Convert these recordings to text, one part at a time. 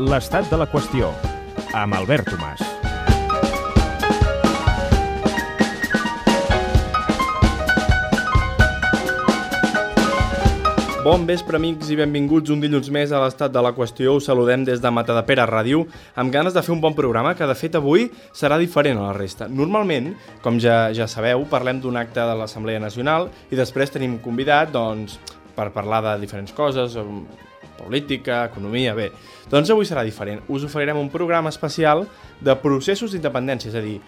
l'estat de la qüestió, amb Albert Tomàs. Bon vespre, amics, i benvinguts un dilluns més a l'estat de la qüestió. Us saludem des de Matadepera Ràdio, amb ganes de fer un bon programa que, de fet, avui serà diferent a la resta. Normalment, com ja, ja sabeu, parlem d'un acte de l'Assemblea Nacional i després tenim convidat doncs, per parlar de diferents coses, política, economia, bé. Doncs avui serà diferent. Us oferirem un programa especial de processos d'independència, és a dir,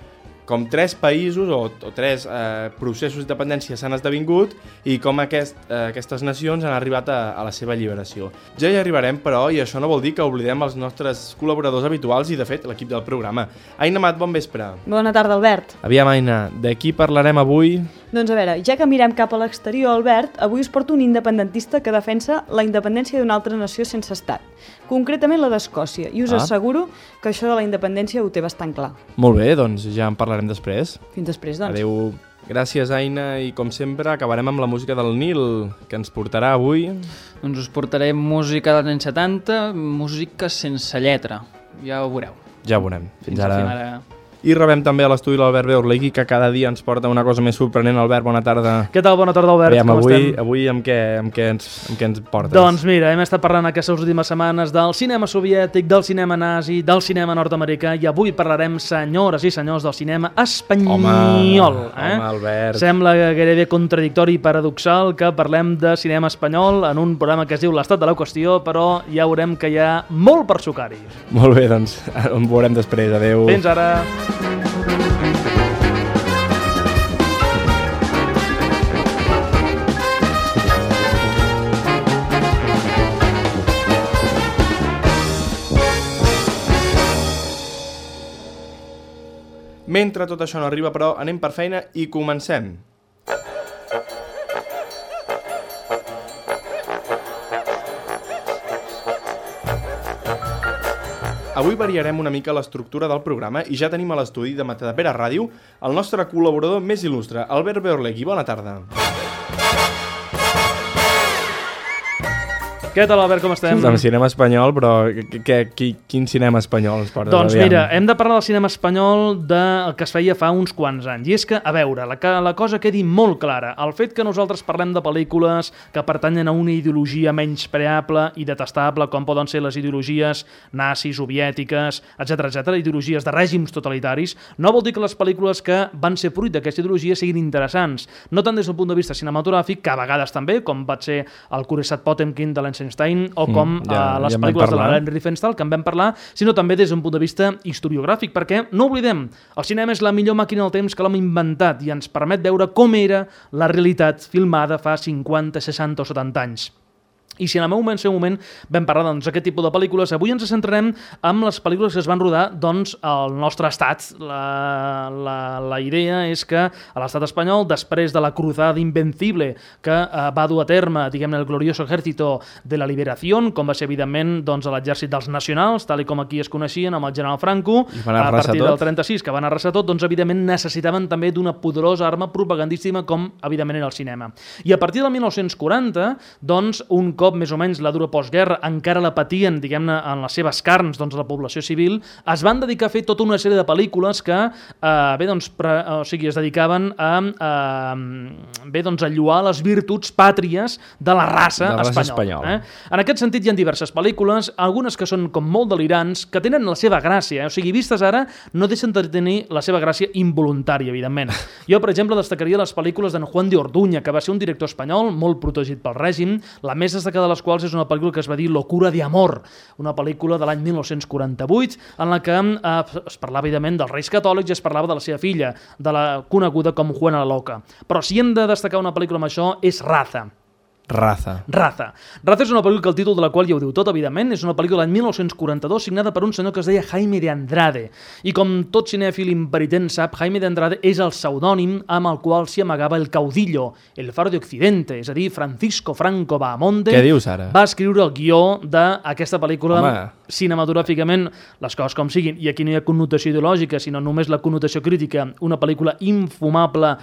com tres països o, o tres eh, processos d'independència s'han esdevingut i com aquest, eh, aquestes nacions han arribat a, a la seva alliberació. Ja hi arribarem, però, i això no vol dir que oblidem els nostres col·laboradors habituals i, de fet, l'equip del programa. Aina Mat, bon vespre. Bona tarda, Albert. Aviam, Aina, de qui parlarem avui? Doncs a veure, ja que mirem cap a l'exterior, Albert, avui us porto un independentista que defensa la independència d'una altra nació sense estat, concretament la d'Escòcia, i us Ah. asseguro que això de la independència ho té bastant clar. Molt bé, doncs ja en parlarem després. Fins després, doncs. Adeu. Gràcies, Aina, i com sempre acabarem amb la música del Nil, que ens portarà avui... Doncs us portaré música dels anys 70, música sense lletra. Ja ho veureu. Ja ho veurem. Fins, al ara. final, eh? I rebem també a l'estudi l'Albert Beorlegui, que cada dia ens porta una cosa més sorprenent. Albert, bona tarda. Què tal? Bona tarda, Albert. Aviam, Com avui, estem? avui amb, què, amb, què ens, amb què ens portes? Doncs mira, hem estat parlant aquestes últimes setmanes del cinema soviètic, del cinema nazi, del cinema nord-americà i avui parlarem, senyores i senyors, del cinema espanyol. Home, eh? home, Albert. Sembla gairebé contradictori i paradoxal que parlem de cinema espanyol en un programa que es diu L'estat de la qüestió, però ja veurem que hi ha molt per sucar-hi. Molt bé, doncs en veurem després. Adeu. Fins ara! Mentre tot això no arriba, però, anem per feina i comencem. Avui variarem una mica l'estructura del programa i ja tenim a l'estudi de Matadepera Ràdio el nostre col·laborador més il·lustre, Albert Beorlegui. Bona tarda. Què tal, Albert, com estem? Amb cinema espanyol, però que, que, qui, quin cinema espanyol ens? Doncs Aviam. mira, hem de parlar del cinema espanyol del que es feia fa uns quants anys. I és que, a veure, la, la cosa quedi molt clara. El fet que nosaltres parlem de pel·lícules que pertanyen a una ideologia menys preable i detestable, com poden ser les ideologies nazis, soviètiques, etc etc, ideologies de règims totalitaris, no vol dir que les pel·lícules que van ser fruit d'aquesta ideologia siguin interessants. No tant des del punt de vista cinematogràfic, que a vegades també, com va ser el Kuresat Potemkin de l'Einstein, o com Mm, ja- eh, les ja pel·lícules de l'Alain Riefenstahl, que en vam parlar, sinó també des d'un punt de vista historiogràfic, perquè, no oblidem, el cinema és la millor màquina del temps que l'hem inventat i ens permet veure com era la realitat filmada fa 50, 60 o 70 anys. I si en el meu moment, seu moment, vam parlar doncs, d'aquest tipus de pel·lícules, avui ens centrarem amb les pel·lícules que es van rodar doncs, al nostre estat. La, la, la idea és que a l'estat espanyol, després de la cruzada invencible que eh, va dur a terme, diguem-ne, el glorioso ejército de la liberació, com va ser, evidentment, doncs, l'exèrcit dels nacionals, tal i com aquí es coneixien, amb el general Franco, a partir tot. del 36, que van arrasar tot, doncs, evidentment, necessitaven també d'una poderosa arma propagandístima com, evidentment, era el cinema. I a partir del 1940, doncs, un cop més o menys la dura postguerra encara la patien, diguem-ne, en les seves carns, doncs, la població civil, es van dedicar a fer tota una sèrie de pel·lícules que, eh, bé, doncs, pre, o sigui, es dedicaven a, eh, bé, doncs, a lluar les virtuts pàtries de la raça, De la raça espanyola. espanyola. Eh? En aquest sentit hi ha diverses pel·lícules, algunes que són com molt delirants, que tenen la seva gràcia, eh? o sigui, vistes ara, no deixen de tenir la seva gràcia involuntària, evidentment. Jo, per exemple, destacaria les pel·lícules d'en Juan de Orduña, que va ser un director espanyol molt protegit pel règim, la més destacada de les quals és una pel·lícula que es va dir Locura de amor, una pel·lícula de l'any 1948, en la que eh, es parlava, evidentment, dels reis catòlics i es parlava de la seva filla, de la coneguda com Juana la Loca. Però si hem de destacar una pel·lícula amb això, és Raza. Raza. Raza. Raza és una pel·lícula que el títol de la qual ja ho diu tot, evidentment. És una pel·lícula de l'any 1942 signada per un senyor que es deia Jaime de Andrade. I com tot cinèfil imperitent sap, Jaime de Andrade és el pseudònim amb el qual s'hi amagava el caudillo, el faro de Occidente, és a dir, Francisco Franco Bahamonde Què dius ara? va escriure el guió d'aquesta pel·lícula Home. Cinematogràficament les coses com siguin, i aquí no hi ha connotació ideològica, sinó només la connotació crítica, una pel·lícula infumable,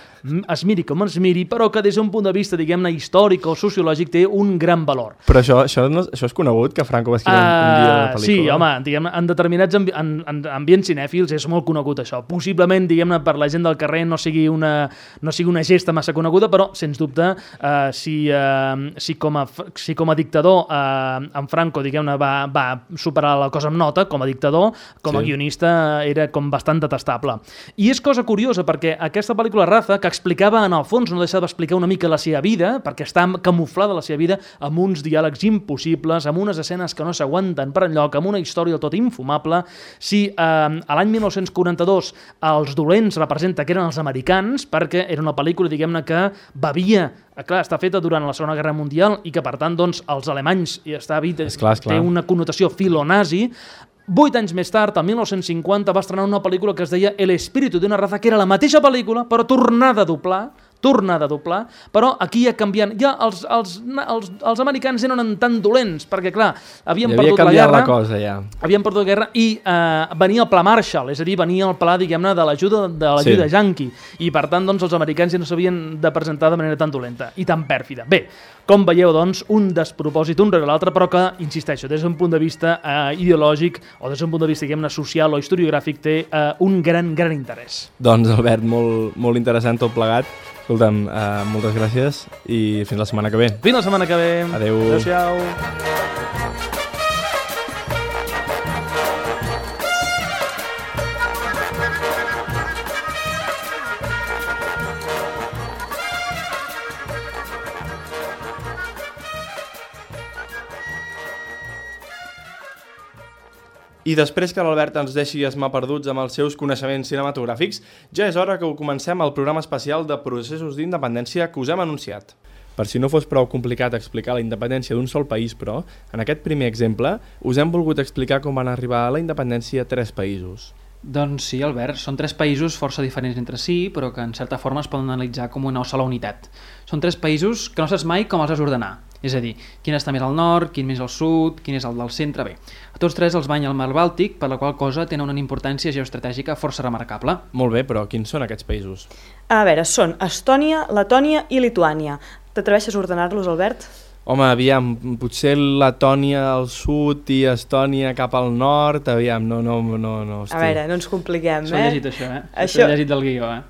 es miri com es miri, però que des d'un punt de vista, diguem-ne, històric o sociològic té un gran valor. Però això, això, no, això és conegut, que Franco va escriure uh, un guió de la Ah, pel·lícula? sí, home, diguem en determinats ambi en, en ambients cinèfils és molt conegut això. Possiblement, diguem-ne, per la gent del carrer no sigui una, no sigui una gesta massa coneguda, però, sens dubte, eh, si, eh, si, com a, si com a dictador eh, en Franco, diguem-ne, va, va superar la cosa amb nota, com a dictador, com a Sí. guionista era com bastant detestable. I és cosa curiosa, perquè aquesta pel·lícula Raza, que explicava en el fons, no deixava explicar una mica la seva vida, perquè està camuflada la seva vida amb uns diàlegs impossibles, amb unes escenes que no s'aguanten per enlloc, amb una història del tot infumable. Si eh, a l'any 1942 els dolents representa que eren els americans, perquè era una pel·lícula, diguem-ne, que bevia clar, està feta durant la Segona Guerra Mundial i que, per tant, doncs, els alemanys i està vist, Esclar, esclar. té una connotació filonazi, Vuit anys més tard, el 1950, va estrenar una pel·lícula que es deia El espíritu d'una raza, que era la mateixa pel·lícula, però tornada a doblar, tornada a doblar, però aquí ja canviant. Ja els, els, els, els americans eren tan dolents, perquè, clar, havien havia perdut la guerra la cosa, ja. havien perdut la guerra i eh, venia el pla Marshall, és a dir, venia el pla, diguem-ne, de l'ajuda de l'ajuda sí. yanqui. I, per tant, doncs, els americans ja no s'havien de presentar de manera tan dolenta i tan pèrfida. Bé, com veieu, doncs, un despropòsit un rere l'altre, però que, insisteixo, des d'un punt de vista eh, ideològic o des d'un punt de vista, diguem-ne, social o historiogràfic, té eh, un gran, gran interès. Doncs, Albert, molt, molt interessant tot plegat. Escolta'm, eh, moltes gràcies i fins la setmana que ve. Fins la setmana que ve. Adeu. Adéu-siau. I després que l'Albert ens deixi esmar perduts amb els seus coneixements cinematogràfics, ja és hora que ho comencem el programa especial de processos d'independència que us hem anunciat. Per si no fos prou complicat explicar la independència d'un sol país, però, en aquest primer exemple, us hem volgut explicar com van arribar a la independència tres països. Doncs sí, Albert, són tres països força diferents entre si, però que en certa forma es poden analitzar com una sola unitat. Són tres països que no saps mai com els has d'ordenar. És a dir, quin està més al nord, quin més al sud, quin és el del centre, bé. A tots tres els banya el mar Bàltic, per la qual cosa tenen una importància geoestratègica força remarcable. Molt bé, però quins són aquests països? A veure, són Estònia, Letònia i Lituània. T'atreveixes a ordenar-los, Albert? Home, aviam, potser Letònia al sud i Estònia cap al nord, aviam, no, no, no, no, hosti. A veure, no ens compliquem, S'ho he eh? llegit això, eh? Això- Això... he llegit del guió, eh?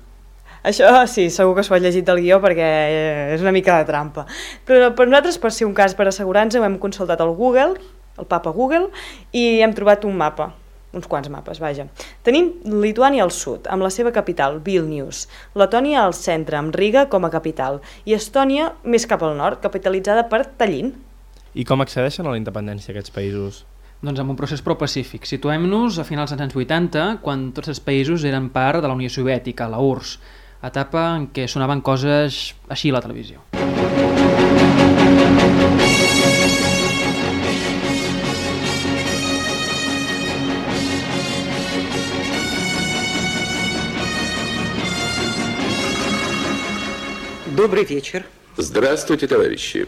Això sí, segur que s'ho ha llegit del guió perquè eh, és una mica de trampa. Però per nosaltres, per ser un cas per assegurar-nos, ho hem consultat al Google, el papa Google, i hem trobat un mapa, uns quants mapes, vaja. Tenim Lituània al sud, amb la seva capital, Vilnius, Letònia al centre, amb Riga com a capital, i Estònia més cap al nord, capitalitzada per Tallinn. I com accedeixen a la independència aquests països? Doncs amb un procés pro-pacífic. Situem-nos a finals dels anys 80, quan tots els països eren part de la Unió Soviètica, la URSS, etapa en què sonaven coses així a la televisió. Добрый вечер. Здравствуйте, товарищи.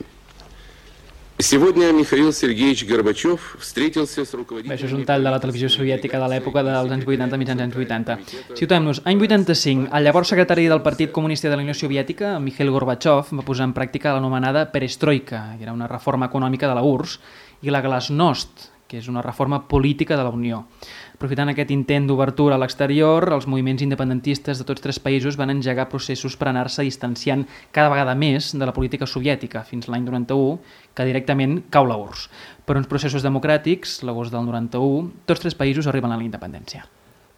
això és un tall de la televisió soviètica de l'època dels anys 80, mitjans anys 80. Situem-nos, any 85, el llavors secretari del Partit Comunista de la Unió Soviètica, Mikhail Gorbachev, va posar en pràctica l'anomenada perestroika, que era una reforma econòmica de la URSS, i la glasnost, que és una reforma política de la Unió. Aprofitant aquest intent d'obertura a l'exterior, els moviments independentistes de tots tres països van engegar processos per anar-se distanciant cada vegada més de la política soviètica, fins l'any 91, que directament cau la URSS. Per uns processos democràtics, l'agost del 91, tots tres països arriben a la independència.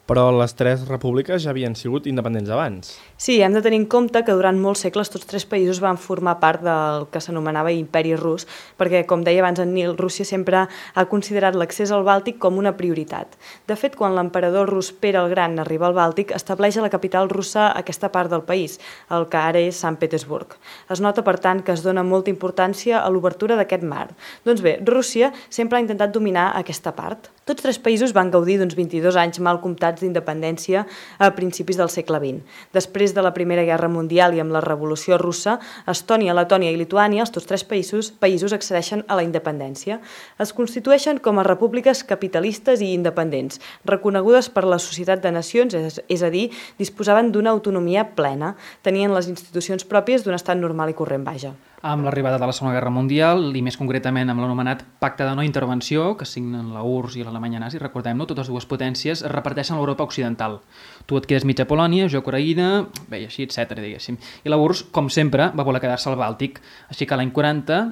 Però les tres repúbliques ja havien sigut independents abans. Sí, hem de tenir en compte que durant molts segles tots tres països van formar part del que s'anomenava imperi rus, perquè, com deia abans en Nil, Rússia sempre ha considerat l'accés al Bàltic com una prioritat. De fet, quan l'emperador rus Pere el Gran arriba al Bàltic, estableix a la capital russa aquesta part del país, el que ara és Sant Petersburg. Es nota, per tant, que es dona molta importància a l'obertura d'aquest mar. Doncs bé, Rússia sempre ha intentat dominar aquesta part. Tots tres països van gaudir d'uns 22 anys mal comptats voluntats d'independència a principis del segle XX. Després de la Primera Guerra Mundial i amb la Revolució Russa, Estònia, Letònia i Lituània, els tots tres països, països accedeixen a la independència. Es constitueixen com a repúbliques capitalistes i independents, reconegudes per la Societat de Nacions, és, és a dir, disposaven d'una autonomia plena, tenien les institucions pròpies d'un estat normal i corrent, vaja amb l'arribada de la Segona Guerra Mundial i més concretament amb l'anomenat Pacte de no intervenció que signen la URSS i l'Alemanya nazi, recordem-no, totes dues potències es reparteixen l'Europa occidental. Tu et quedes mitja Polònia, jo Ucraïna, bé, i així, etc diguéssim. I la URSS, com sempre, va voler quedar-se al Bàltic, així que l'any 40,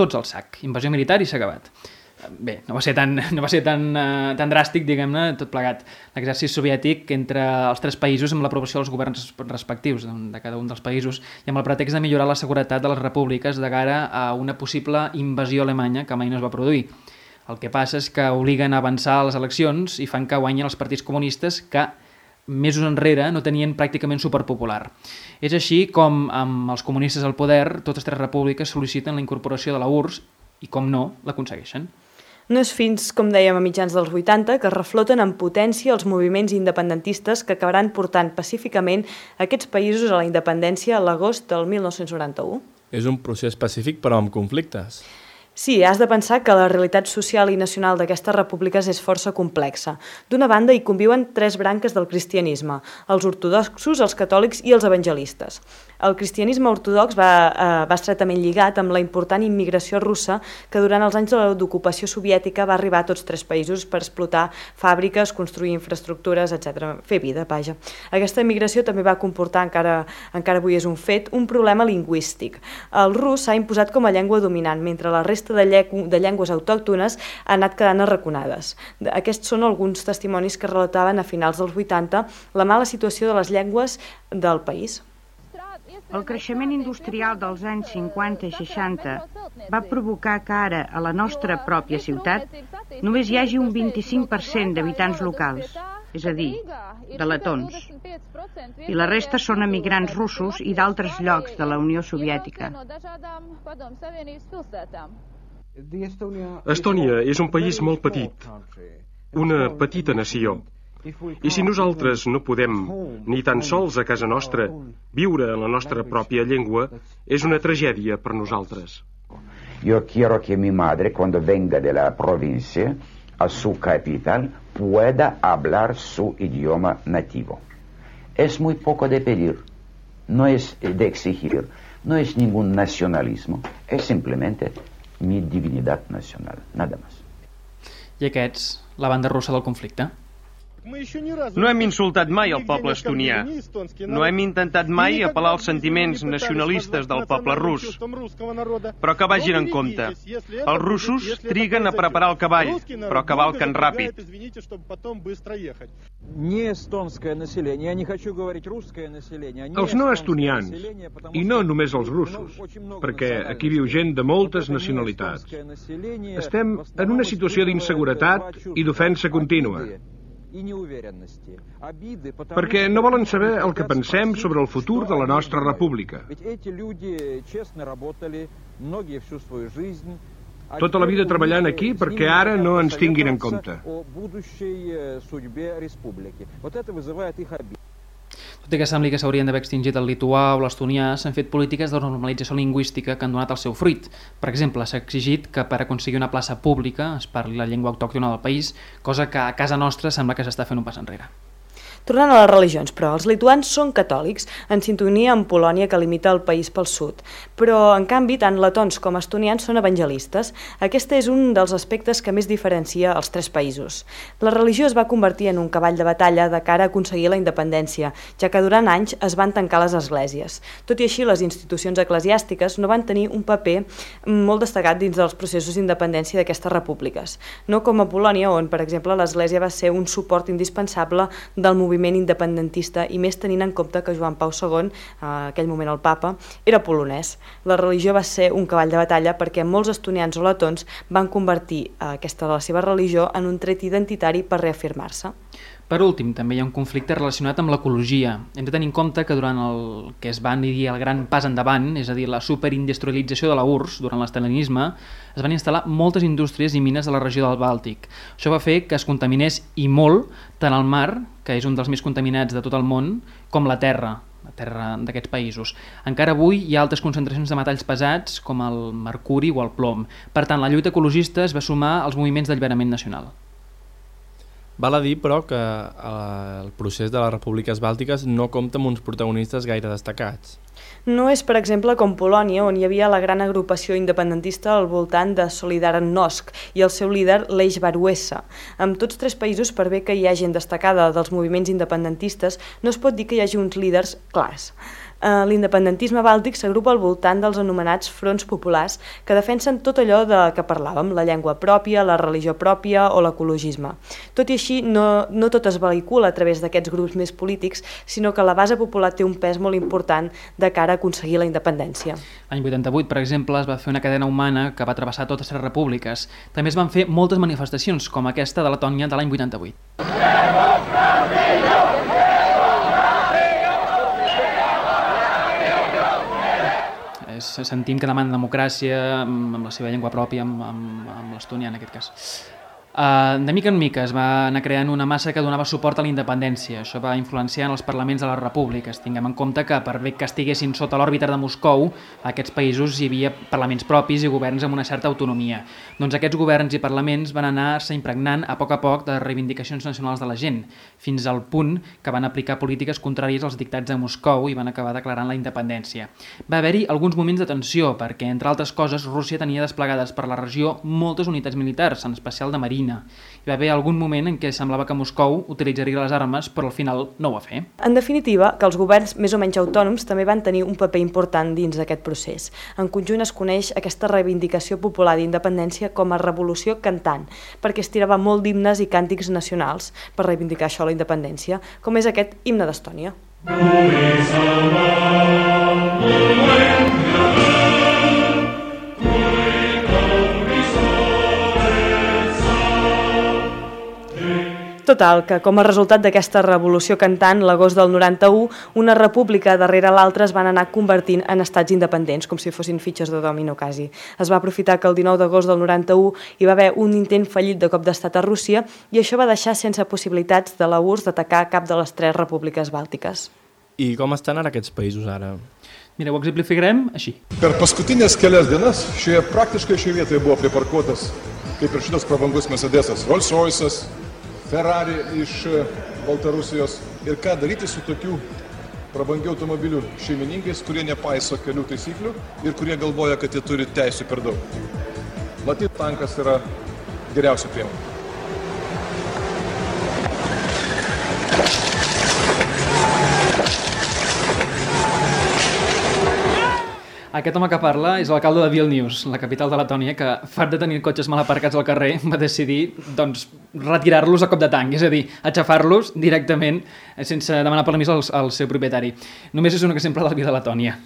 tots al sac, invasió militar i s'ha acabat bé, no va ser tan, no va ser tan, uh, tan dràstic, diguem-ne, tot plegat. L'exèrcit soviètic entre els tres països amb l'aprovació dels governs respectius de cada un dels països i amb el pretext de millorar la seguretat de les repúbliques de cara a una possible invasió alemanya que mai no es va produir. El que passa és que obliguen a avançar a les eleccions i fan que guanyen els partits comunistes que mesos enrere no tenien pràcticament superpopular. És així com, amb els comunistes al poder, totes tres repúbliques sol·liciten la incorporació de la URSS i, com no, l'aconsegueixen. No és fins, com dèiem, a mitjans dels 80 que refloten en potència els moviments independentistes que acabaran portant pacíficament aquests països a la independència a l'agost del 1991. És un procés pacífic però amb conflictes. Sí, has de pensar que la realitat social i nacional d'aquestes repúbliques és força complexa. D'una banda, hi conviuen tres branques del cristianisme, els ortodoxos, els catòlics i els evangelistes. El cristianisme ortodox va, eh, va estretament lligat amb la important immigració russa que durant els anys d'ocupació soviètica va arribar a tots tres països per explotar fàbriques, construir infraestructures, etc. Fer vida, vaja. Aquesta immigració també va comportar, encara, encara avui és un fet, un problema lingüístic. El rus s'ha imposat com a llengua dominant, mentre la resta de, de llengües autòctones han anat quedant arraconades. Aquests són alguns testimonis que relataven a finals dels 80 la mala situació de les llengües del país. El creixement industrial dels anys 50 i 60 va provocar que ara, a la nostra pròpia ciutat, només hi hagi un 25% d'habitants locals, és a dir, de letons. I la resta són emigrants russos i d'altres llocs de la Unió Soviètica. Estònia és un país molt petit, una petita nació. I si nosaltres no podem, ni tan sols a casa nostra, viure en la nostra pròpia llengua, és una tragèdia per nosaltres. Yo quiero que mi madre, cuando venga de la provincia a su capital, pueda hablar su idioma nativo. Es muy poco de pedir, no es de exigir, no es ningún nacionalismo, es simplemente mi divinidad nacional, nada más. I aquests, la banda russa del conflicte? No hem insultat mai el poble estonià. No hem intentat mai apel·lar als sentiments nacionalistes del poble rus. Però que vagin en compte. Els russos triguen a preparar el cavall, però cavalquen ràpid. Els no estonians, i no només els russos, perquè aquí viu gent de moltes nacionalitats. Estem en una situació d'inseguretat i d'ofensa contínua perquè no volen saber el que pensem sobre el futur de la nostra república. Tota la vida treballant aquí perquè ara no ens tinguin en compte. Tot i que sembli que s'haurien d'haver extingit el lituà o l'estonià, s'han fet polítiques de normalització lingüística que han donat el seu fruit. Per exemple, s'ha exigit que per aconseguir una plaça pública es parli la llengua autòctona del país, cosa que a casa nostra sembla que s'està fent un pas enrere. Tornant a les religions, però, els lituans són catòlics, en sintonia amb Polònia, que limita el país pel sud. Però, en canvi, tant letons com estonians són evangelistes. Aquest és un dels aspectes que més diferencia els tres països. La religió es va convertir en un cavall de batalla de cara a aconseguir la independència, ja que durant anys es van tancar les esglésies. Tot i així, les institucions eclesiàstiques no van tenir un paper molt destacat dins dels processos d'independència d'aquestes repúbliques. No com a Polònia, on, per exemple, l'església va ser un suport indispensable del moviment moviment independentista i més tenint en compte que Joan Pau II, en aquell moment el papa, era polonès. La religió va ser un cavall de batalla perquè molts estonians o letons van convertir aquesta la seva religió en un tret identitari per reafirmar-se. Per últim, també hi ha un conflicte relacionat amb l'ecologia. Hem de tenir en compte que durant el que es va dir el gran pas endavant, és a dir, la superindustrialització de la URSS durant l'estalinisme, es van instal·lar moltes indústries i mines a la regió del Bàltic. Això va fer que es contaminés i molt tant el mar, que és un dels més contaminats de tot el món, com la terra, la terra d'aquests països. Encara avui hi ha altes concentracions de metalls pesats com el mercuri o el plom. Per tant, la lluita ecologista es va sumar als moviments d'alliberament nacional. Val a dir, però, que eh, el procés de les repúbliques bàltiques no compta amb uns protagonistes gaire destacats. No és, per exemple, com Polònia, on hi havia la gran agrupació independentista al voltant de Solidarnosc i el seu líder, Leix Baruessa. Amb tots tres països, per bé que hi ha gent destacada dels moviments independentistes, no es pot dir que hi hagi uns líders clars l'independentisme bàltic s'agrupa al voltant dels anomenats fronts populars que defensen tot allò de que parlàvem, la llengua pròpia, la religió pròpia o l'ecologisme. Tot i així, no, no tot es vehicula a través d'aquests grups més polítics, sinó que la base popular té un pes molt important de cara a aconseguir la independència. L'any 88, per exemple, es va fer una cadena humana que va travessar totes les repúbliques. També es van fer moltes manifestacions, com aquesta de Letònia de l'any 88. Sentim que demanen democràcia amb, amb la seva llengua pròpia, amb, amb, amb l'estonià en aquest cas. Uh, de mica en mica es va anar creant una massa que donava suport a la independència. Això va influenciar en els parlaments de les repúbliques. Tinguem en compte que per bé que estiguessin sota l'òrbita de Moscou, a aquests països hi havia parlaments propis i governs amb una certa autonomia. Doncs aquests governs i parlaments van anar-se impregnant a poc a poc de reivindicacions nacionals de la gent, fins al punt que van aplicar polítiques contràries als dictats de Moscou i van acabar declarant la independència. Va haver-hi alguns moments de tensió perquè, entre altres coses, Rússia tenia desplegades per la regió moltes unitats militars, en especial de marina Ucraïna. Hi va haver algun moment en què semblava que Moscou utilitzaria les armes, però al final no ho va fer. En definitiva, que els governs més o menys autònoms també van tenir un paper important dins d'aquest procés. En conjunt es coneix aquesta reivindicació popular d'independència com a revolució cantant, perquè es tirava molt d'himnes i càntics nacionals per reivindicar això la independència, com és aquest himne d'Estònia. Només Total, que com a resultat d'aquesta revolució cantant, l'agost del 91, una república darrere l'altra es van anar convertint en estats independents, com si fossin fitxes de domino quasi. Es va aprofitar que el 19 d'agost del 91 hi va haver un intent fallit de cop d'estat a Rússia i això va deixar sense possibilitats de la URSS d'atacar cap de les tres repúbliques bàltiques. I com estan ara aquests països ara? Mira, ho exemplificarem així. Per paskutinės kelias dienas šioje praktiškai šioje vietoje buvo priparkuotas, kaip ir šitas prabangus Mercedesas, Rolls Royce'as, Ferrari iš e, Baltarusijos ir ką daryti su tokių prabangių automobilių šeimininkais, kurie nepaiso kelių taisyklių ir kurie galvoja, kad jie turi teisų per daug. Matyt, tankas yra geriausia priemonė. Aquest home que parla és l'alcalde de Vilnius, la capital de Letònia, que, fart de tenir cotxes mal aparcats al carrer, va decidir doncs, retirar-los a cop de tanc, és a dir, aixafar-los directament sense demanar permís al, al seu propietari. Només és un exemple de la vida de Letònia.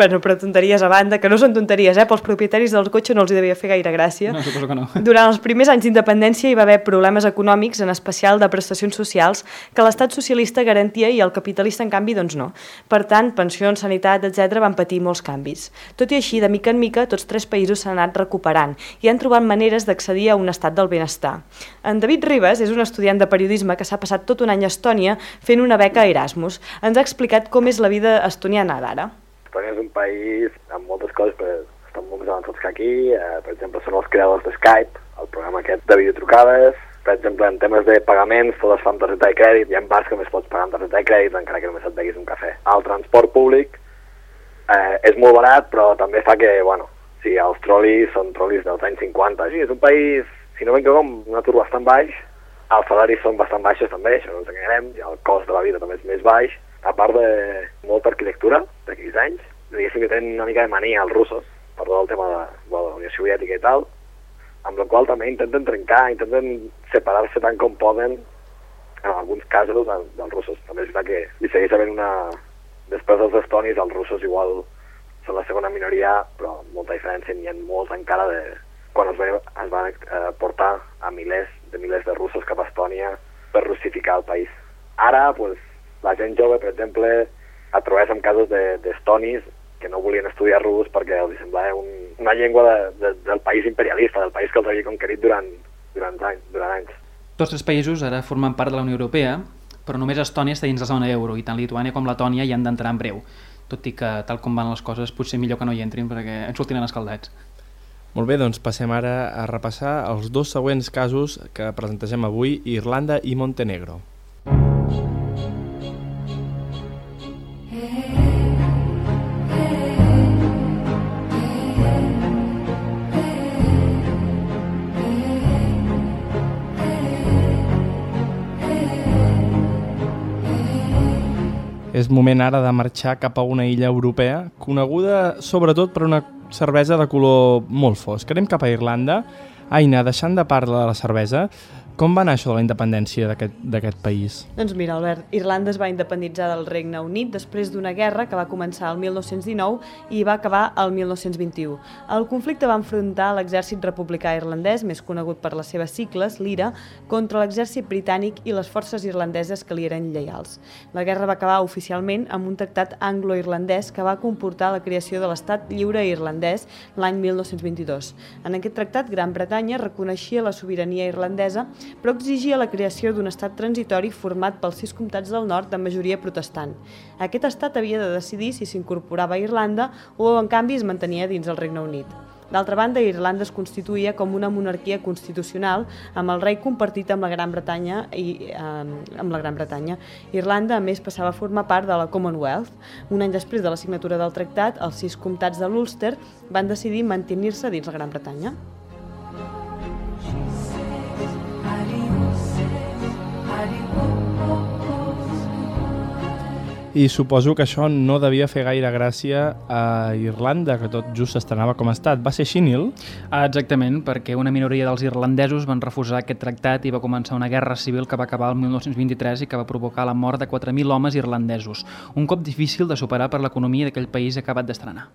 Bueno, però tonteries a banda, que no són tonteries, eh? Pels propietaris del cotxe no els hi devia fer gaire gràcia. No, suposo que no. Durant els primers anys d'independència hi va haver problemes econòmics, en especial de prestacions socials, que l'estat socialista garantia i el capitalista, en canvi, doncs no. Per tant, pensions, sanitat, etc van patir molts canvis. Tot i així, de mica en mica, tots tres països s'han anat recuperant i han trobat maneres d'accedir a un estat del benestar. En David Ribas és un estudiant de periodisme que s'ha passat tot un any a Estònia fent una beca a Erasmus. Ens ha explicat com és la vida estoniana d'ara. Espanya és un país amb moltes coses, però estan molt més avançats que aquí. Eh, per exemple, són els creadors de Skype, el programa aquest de videotrucades. Per exemple, en temes de pagaments, tot es fa amb targeta de crèdit. Hi ha bars que només pots pagar amb targeta de crèdit, encara que només et beguis un cafè. El transport públic eh, és molt barat, però també fa que, bueno, si els trolis són trolis dels anys 50. Sí, és un país, si no com un atur bastant baix, els salaris són bastant baixos també, això no ens enganyarem, i el cost de la vida també és més baix, a part de molta arquitectura d'aquells anys, diguéssim que tenen una mica de mania els russos per tot el tema de, de la Unió Soviètica i tal, amb la qual també intenten trencar, intenten separar-se tant com poden en alguns casos de, dels russos. També és veritat que hi segueix havent una... Després dels estonis, els russos igual són la segona minoria, però molta diferència, n'hi ha molts encara de... Quan es, va, es van eh, portar a milers de milers de russos cap a Estònia, per russificar el país. Ara, pues, la gent jove, per exemple, et trobés amb casos d'estonis de, que no volien estudiar rus perquè els semblava un, una llengua de, de, del país imperialista, del país que els havia conquerit durant, durant, anys, durant anys. Tots tres països ara formen part de la Unió Europea, però només Estònia està dins la zona euro i tant Lituània com Letònia hi han d'entrar en breu. Tot i que, tal com van les coses, potser millor que no hi entrin perquè ens sortiran escaldats. Molt bé, doncs passem ara a repassar els dos següents casos que presentegem avui, Irlanda i Montenegro. És moment ara de marxar cap a una illa europea, coneguda sobretot per una cervesa de color molt fosc. Anem cap a Irlanda. Aina, deixant de part de la cervesa, com va anar això de la independència d'aquest país? Doncs mira, Albert, Irlanda es va independitzar del Regne Unit després d'una guerra que va començar el 1919 i va acabar el 1921. El conflicte va enfrontar l'exèrcit republicà irlandès, més conegut per les seves cicles, l'IRA, contra l'exèrcit britànic i les forces irlandeses que li eren lleials. La guerra va acabar oficialment amb un tractat anglo-irlandès que va comportar la creació de l'Estat Lliure Irlandès l'any 1922. En aquest tractat, Gran Bretanya reconeixia la sobirania irlandesa però exigia la creació d'un estat transitori format pels sis comtats del nord de majoria protestant. Aquest estat havia de decidir si s'incorporava a Irlanda o, en canvi, es mantenia dins el Regne Unit. D'altra banda, Irlanda es constituïa com una monarquia constitucional amb el rei compartit amb la Gran Bretanya i eh, amb la Gran Bretanya. Irlanda, a més, passava a formar part de la Commonwealth. Un any després de la signatura del tractat, els sis comtats de l'Ulster van decidir mantenir-se dins la Gran Bretanya. I suposo que això no devia fer gaire gràcia a Irlanda, que tot just s'estrenava com a estat. Va ser així, Nil? Ah, exactament, perquè una minoria dels irlandesos van refusar aquest tractat i va començar una guerra civil que va acabar el 1923 i que va provocar la mort de 4.000 homes irlandesos. Un cop difícil de superar per l'economia d'aquell país acabat d'estrenar.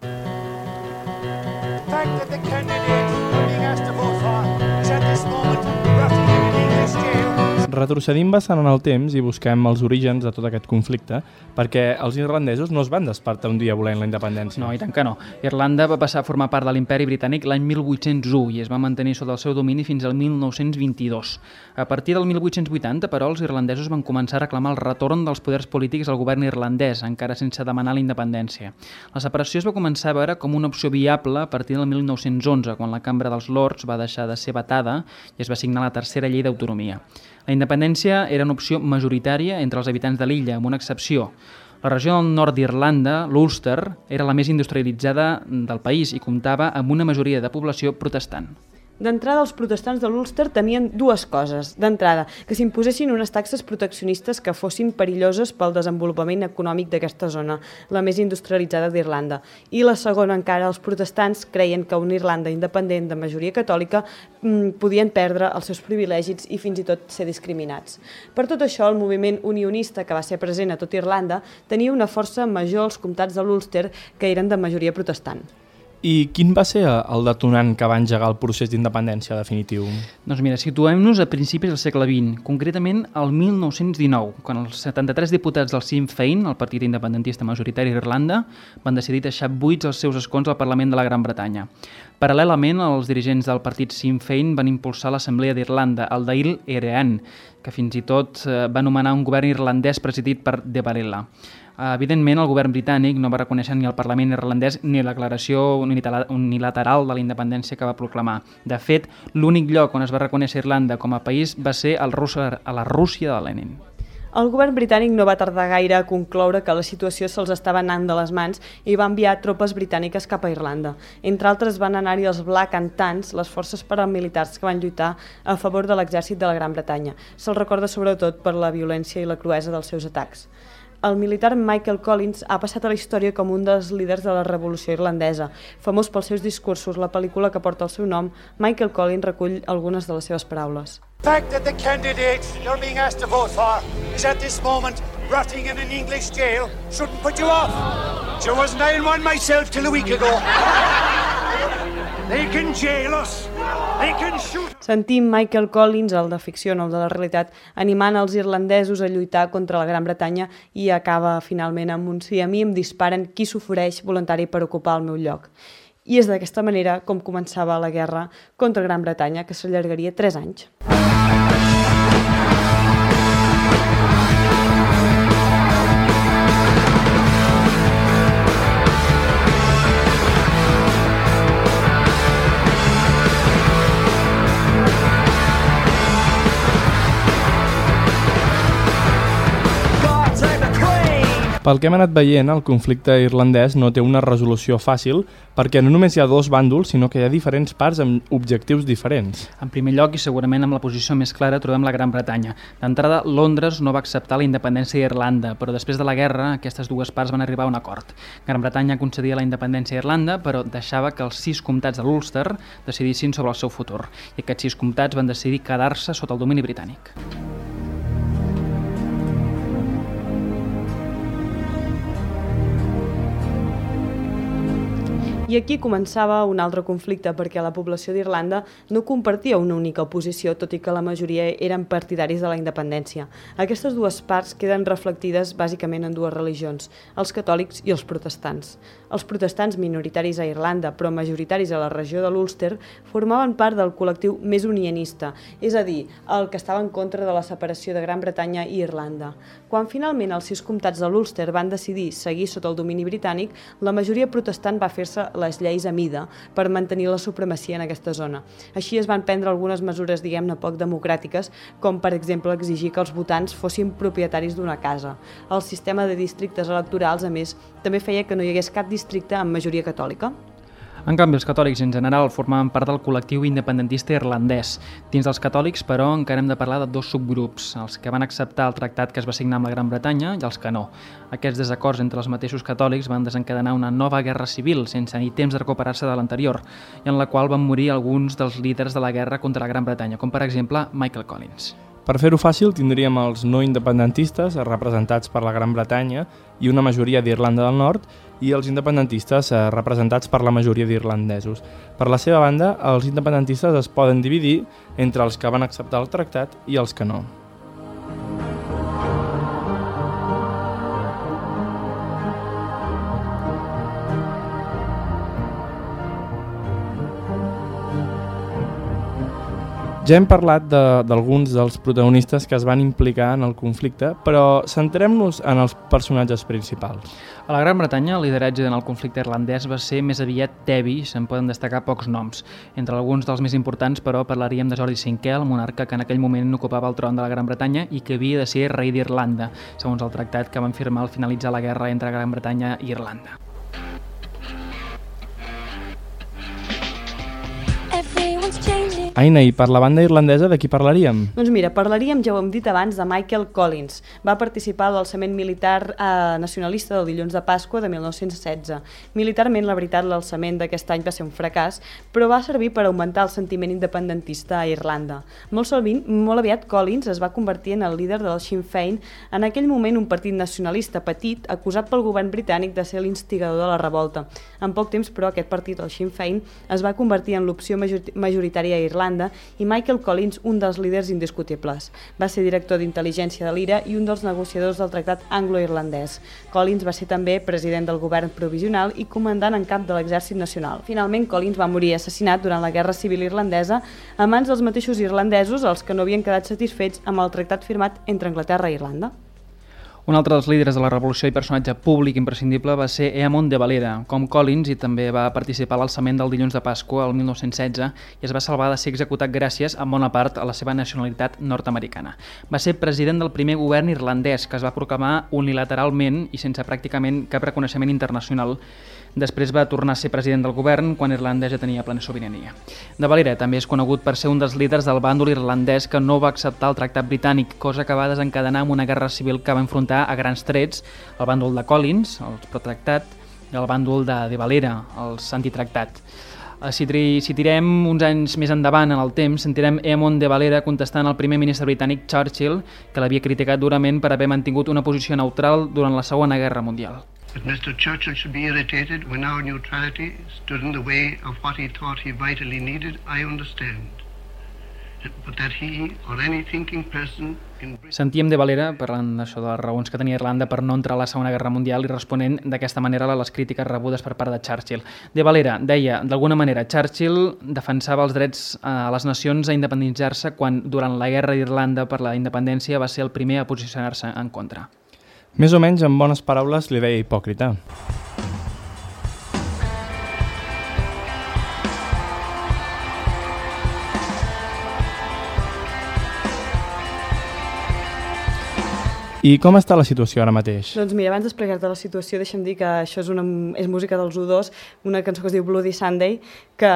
Retrocedim bastant en el temps i busquem els orígens de tot aquest conflicte, perquè els irlandesos no es van despertar un dia volent la independència. No, i tant que no. Irlanda va passar a formar part de l'imperi britànic l'any 1801 i es va mantenir sota el seu domini fins al 1922. A partir del 1880, però, els irlandesos van començar a reclamar el retorn dels poders polítics al govern irlandès, encara sense demanar la independència. La separació es va començar a veure com una opció viable a partir del 1911, quan la Cambra dels Lords va deixar de ser vetada i es va signar la tercera llei d'autonomia. La independència era una opció majoritària entre els habitants de l'illa, amb una excepció. La regió del nord d'Irlanda, l'Ulster, era la més industrialitzada del país i comptava amb una majoria de població protestant. D'entrada, els protestants de l'Ulster temien dues coses. D'entrada, que s'imposessin unes taxes proteccionistes que fossin perilloses pel desenvolupament econòmic d'aquesta zona, la més industrialitzada d'Irlanda. I la segona, encara, els protestants creien que una Irlanda independent de majoria catòlica mm, podien perdre els seus privilegis i fins i tot ser discriminats. Per tot això, el moviment unionista que va ser present a tot Irlanda tenia una força major als comtats de l'Ulster que eren de majoria protestant. I quin va ser el detonant que va engegar el procés d'independència definitiu? Doncs mira, situem-nos a principis del segle XX, concretament al 1919, quan els 73 diputats del Sinn Féin, el partit independentista majoritari d'Irlanda, van decidir deixar buits els seus escons al Parlament de la Gran Bretanya. Paral·lelament, els dirigents del partit Sinn Féin van impulsar l'Assemblea d'Irlanda, el Dail Erean, que fins i tot eh, va nomenar un govern irlandès presidit per De Varela. Eh, evidentment, el govern britànic no va reconèixer ni el Parlament irlandès ni la declaració unilateral de la independència que va proclamar. De fet, l'únic lloc on es va reconèixer Irlanda com a país va ser el Rússia, a la Rússia de Lenin. El govern britànic no va tardar gaire a concloure que la situació se'ls estava anant de les mans i va enviar tropes britàniques cap a Irlanda. Entre altres van anar-hi els Black Antans, les forces paramilitars que van lluitar a favor de l'exèrcit de la Gran Bretanya. Se'ls recorda sobretot per la violència i la cruesa dels seus atacs el militar Michael Collins ha passat a la història com un dels líders de la revolució irlandesa. Famós pels seus discursos, la pel·lícula que porta el seu nom, Michael Collins recull algunes de les seves paraules. The fact that the candidate you're being asked to vote for is at this moment rotting in an English jail shouldn't put you off. Sure wasn't I in one myself till a week ago. They can jail us, Sentim Michael Collins, el de ficció, no el de la realitat, animant els irlandesos a lluitar contra la Gran Bretanya i acaba finalment amb un si a mi em disparen qui s'ofereix voluntari per ocupar el meu lloc. I és d'aquesta manera com començava la guerra contra Gran Bretanya, que s'allargaria 3 anys. Pel que hem anat veient, el conflicte irlandès no té una resolució fàcil perquè no només hi ha dos bàndols, sinó que hi ha diferents parts amb objectius diferents. En primer lloc, i segurament amb la posició més clara, trobem la Gran Bretanya. D'entrada, Londres no va acceptar la independència d'Irlanda, però després de la guerra aquestes dues parts van arribar a un acord. Gran Bretanya concedia la independència d'Irlanda, però deixava que els sis comtats de l'Ulster decidissin sobre el seu futur, i aquests sis comtats van decidir quedar-se sota el domini britànic. I aquí començava un altre conflicte perquè la població d'Irlanda no compartia una única posició, tot i que la majoria eren partidaris de la independència. Aquestes dues parts queden reflectides bàsicament en dues religions, els catòlics i els protestants. Els protestants minoritaris a Irlanda, però majoritaris a la regió de l'Ulster, formaven part del col·lectiu més unianista, és a dir, el que estava en contra de la separació de Gran Bretanya i Irlanda. Quan finalment els sis comtats de l'Ulster van decidir seguir sota el domini britànic, la majoria protestant va fer-se les lleis a mida per mantenir la supremacia en aquesta zona. Així es van prendre algunes mesures, diguem-ne, poc democràtiques, com per exemple exigir que els votants fossin propietaris d'una casa. El sistema de districtes electorals, a més, també feia que no hi hagués cap districte amb majoria catòlica. En canvi, els catòlics en general formaven part del col·lectiu independentista irlandès. Dins dels catòlics, però, encara hem de parlar de dos subgrups, els que van acceptar el tractat que es va signar amb la Gran Bretanya i els que no. Aquests desacords entre els mateixos catòlics van desencadenar una nova guerra civil, sense ni temps de recuperar-se de l'anterior, i en la qual van morir alguns dels líders de la guerra contra la Gran Bretanya, com per exemple Michael Collins. Per fer-ho fàcil, tindríem els no independentistes, representats per la Gran Bretanya i una majoria d'Irlanda del Nord, i els independentistes eh, representats per la majoria d'irlandesos. Per la seva banda, els independentistes es poden dividir entre els que van acceptar el tractat i els que no. Ja hem parlat d'alguns de, dels protagonistes que es van implicar en el conflicte, però centrem-nos en els personatges principals. A la Gran Bretanya, el lideratge en el conflicte irlandès va ser més aviat tevi, se'n poden destacar pocs noms. Entre alguns dels més importants, però, parlaríem de Jordi V, el monarca que en aquell moment ocupava el tron de la Gran Bretanya i que havia de ser rei d'Irlanda, segons el tractat que van firmar al finalitzar la guerra entre Gran Bretanya i Irlanda. Aina, i per la banda irlandesa de qui parlaríem? Doncs mira, parlaríem, ja ho hem dit abans, de Michael Collins. Va participar al l'alçament militar eh, nacionalista del dilluns de Pasqua de 1916. Militarment, la veritat, l'alçament d'aquest any va ser un fracàs, però va servir per augmentar el sentiment independentista a Irlanda. Molt, sovint, molt aviat Collins es va convertir en el líder del Sinn Féin, en aquell moment un partit nacionalista petit, acusat pel govern britànic de ser l'instigador de la revolta. En poc temps, però, aquest partit, el Sinn Féin, es va convertir en l'opció majoritària a Irlanda Irlanda i Michael Collins, un dels líders indiscutibles. Va ser director d'intel·ligència de l'IRA i un dels negociadors del tractat anglo-irlandès. Collins va ser també president del govern provisional i comandant en cap de l'Exèrcit Nacional. Finalment, Collins va morir assassinat durant la Guerra Civil Irlandesa a mans dels mateixos irlandesos, els que no havien quedat satisfets amb el tractat firmat entre Anglaterra i Irlanda. Un altre dels líders de la revolució i personatge públic imprescindible va ser Eamon de Valera, com Collins, i també va participar a l'alçament del dilluns de Pasqua el 1916 i es va salvar de ser executat gràcies, en bona part, a la seva nacionalitat nord-americana. Va ser president del primer govern irlandès, que es va proclamar unilateralment i sense pràcticament cap reconeixement internacional Després va tornar a ser president del govern quan Irlanda ja tenia plena sobirania. De Valera també és conegut per ser un dels líders del bàndol irlandès que no va acceptar el tractat britànic, cosa que va desencadenar amb una guerra civil que va enfrontar a grans trets el bàndol de Collins, el protractat, i el bàndol de, de Valera, els antitractat. Eh, si, tri, si tirem uns anys més endavant en el temps, sentirem Eamon de Valera contestant al primer ministre britànic Churchill, que l'havia criticat durament per haver mantingut una posició neutral durant la Segona Guerra Mundial. That Mr. Churchill should be irritated when our neutrality stood in the way of what he thought he vitally needed, I understand. But that he or any thinking person Sentíem de Valera parlant d'això de les raons que tenia Irlanda per no entrar a la Segona Guerra Mundial i responent d'aquesta manera a les crítiques rebudes per part de Churchill. De Valera deia, d'alguna manera, Churchill defensava els drets a les nacions a independitzar-se quan, durant la Guerra d'Irlanda per la independència, va ser el primer a posicionar-se en contra. Més o menys, en bones paraules, li deia hipòcrita. I com està la situació ara mateix? Doncs mira, abans d'explicar-te la situació, deixa'm dir que això és, una, és música dels U2, una cançó que es diu Bloody Sunday, que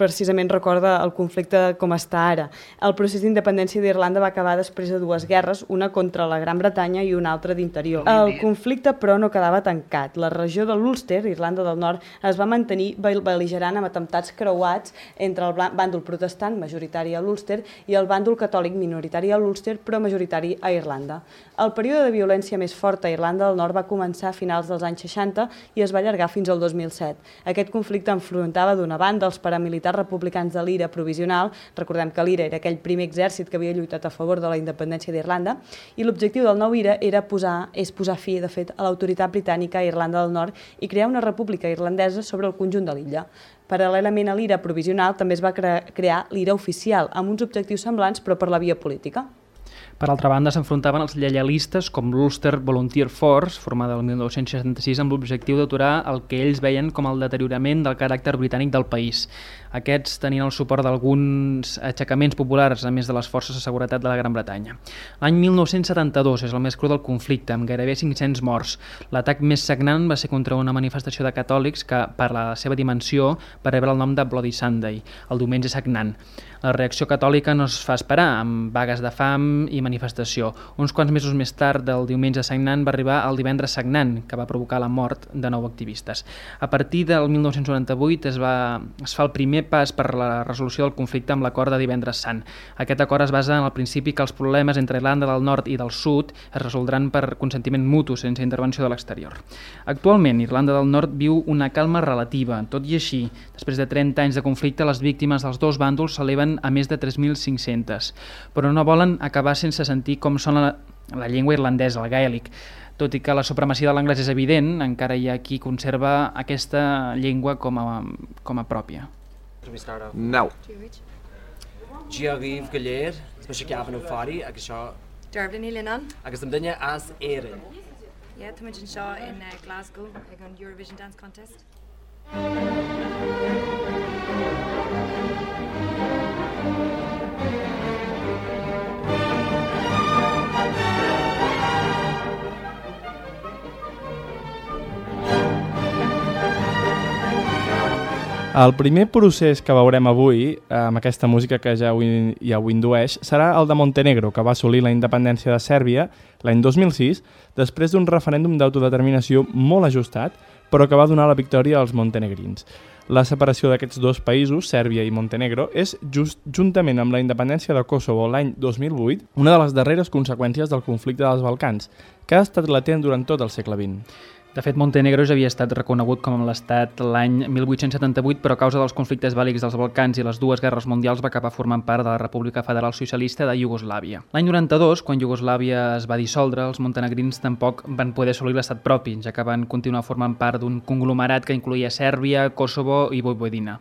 precisament recorda el conflicte com està ara. El procés d'independència d'Irlanda va acabar després de dues guerres, una contra la Gran Bretanya i una altra d'interior. El conflicte, però, no quedava tancat. La regió de l'Ulster, Irlanda del Nord, es va mantenir beligerant amb atemptats creuats entre el bàndol protestant, majoritari a l'Ulster, i el bàndol catòlic, minoritari a l'Ulster, però majoritari a Irlanda. El període de violència més fort a Irlanda del Nord va començar a finals dels anys 60 i es va allargar fins al 2007. Aquest conflicte enfrontava d'una banda els paramilitars republicans de l'IRA provisional, recordem que l'IRA era aquell primer exèrcit que havia lluitat a favor de la independència d'Irlanda, i l'objectiu del nou IRA era posar, és posar fi, de fet, a l'autoritat britànica a Irlanda del Nord i crear una república irlandesa sobre el conjunt de l'illa. Paral·lelament a l'IRA provisional també es va crear l'IRA oficial, amb uns objectius semblants però per la via política. Per altra banda, s'enfrontaven els lleialistes com l'Ulster Volunteer Force, formada el 1966 amb l'objectiu d'aturar el que ells veien com el deteriorament del caràcter britànic del país. Aquests tenien el suport d'alguns aixecaments populars, a més de les forces de seguretat de la Gran Bretanya. L'any 1972 és el més cru del conflicte, amb gairebé 500 morts. L'atac més sagnant va ser contra una manifestació de catòlics que, per la seva dimensió, va rebre el nom de Bloody Sunday, el diumenge sagnant. La reacció catòlica no es fa esperar, amb vagues de fam i manifestació. Uns quants mesos més tard del diumenge sagnant va arribar el divendres sagnant, que va provocar la mort de nou activistes. A partir del 1998 es, va, es fa el primer pas per la resolució del conflicte amb l'acord de divendres sant. Aquest acord es basa en el principi que els problemes entre Irlanda del Nord i del Sud es resoldran per consentiment mutu, sense intervenció de l'exterior. Actualment, Irlanda del Nord viu una calma relativa. Tot i així, després de 30 anys de conflicte, les víctimes dels dos bàndols s'eleven a més de 3.500, però no volen acabar sense sentir com sona la, la llengua irlandesa, el gaèlic. Tot i que la supremacia de l'anglès és evident, encara hi ha qui conserva aquesta llengua com a, com a pròpia. No. Ceapan ó farí agus seo Derblan í lenan? agus am dunne as éan. Yeah, tá an seo in uh, Glasgow ag Eurovision Dance Contest. El primer procés que veurem avui, amb aquesta música que ja ho, ja ho indueix, serà el de Montenegro, que va assolir la independència de Sèrbia l'any 2006, després d'un referèndum d'autodeterminació molt ajustat, però que va donar la victòria als montenegrins. La separació d'aquests dos països, Sèrbia i Montenegro, és just, juntament amb la independència de Kosovo l'any 2008, una de les darreres conseqüències del conflicte dels Balcans, que ha estat latent durant tot el segle XX. De fet, Montenegro ja havia estat reconegut com l'estat l'any 1878, però a causa dels conflictes bèl·lics dels Balcans i les dues guerres mundials va acabar formant part de la República Federal Socialista de Iugoslàvia. L'any 92, quan Iugoslàvia es va dissoldre, els montenegrins tampoc van poder assolir l'estat propi, ja que van continuar formant part d'un conglomerat que incluïa Sèrbia, Kosovo i Vojvodina.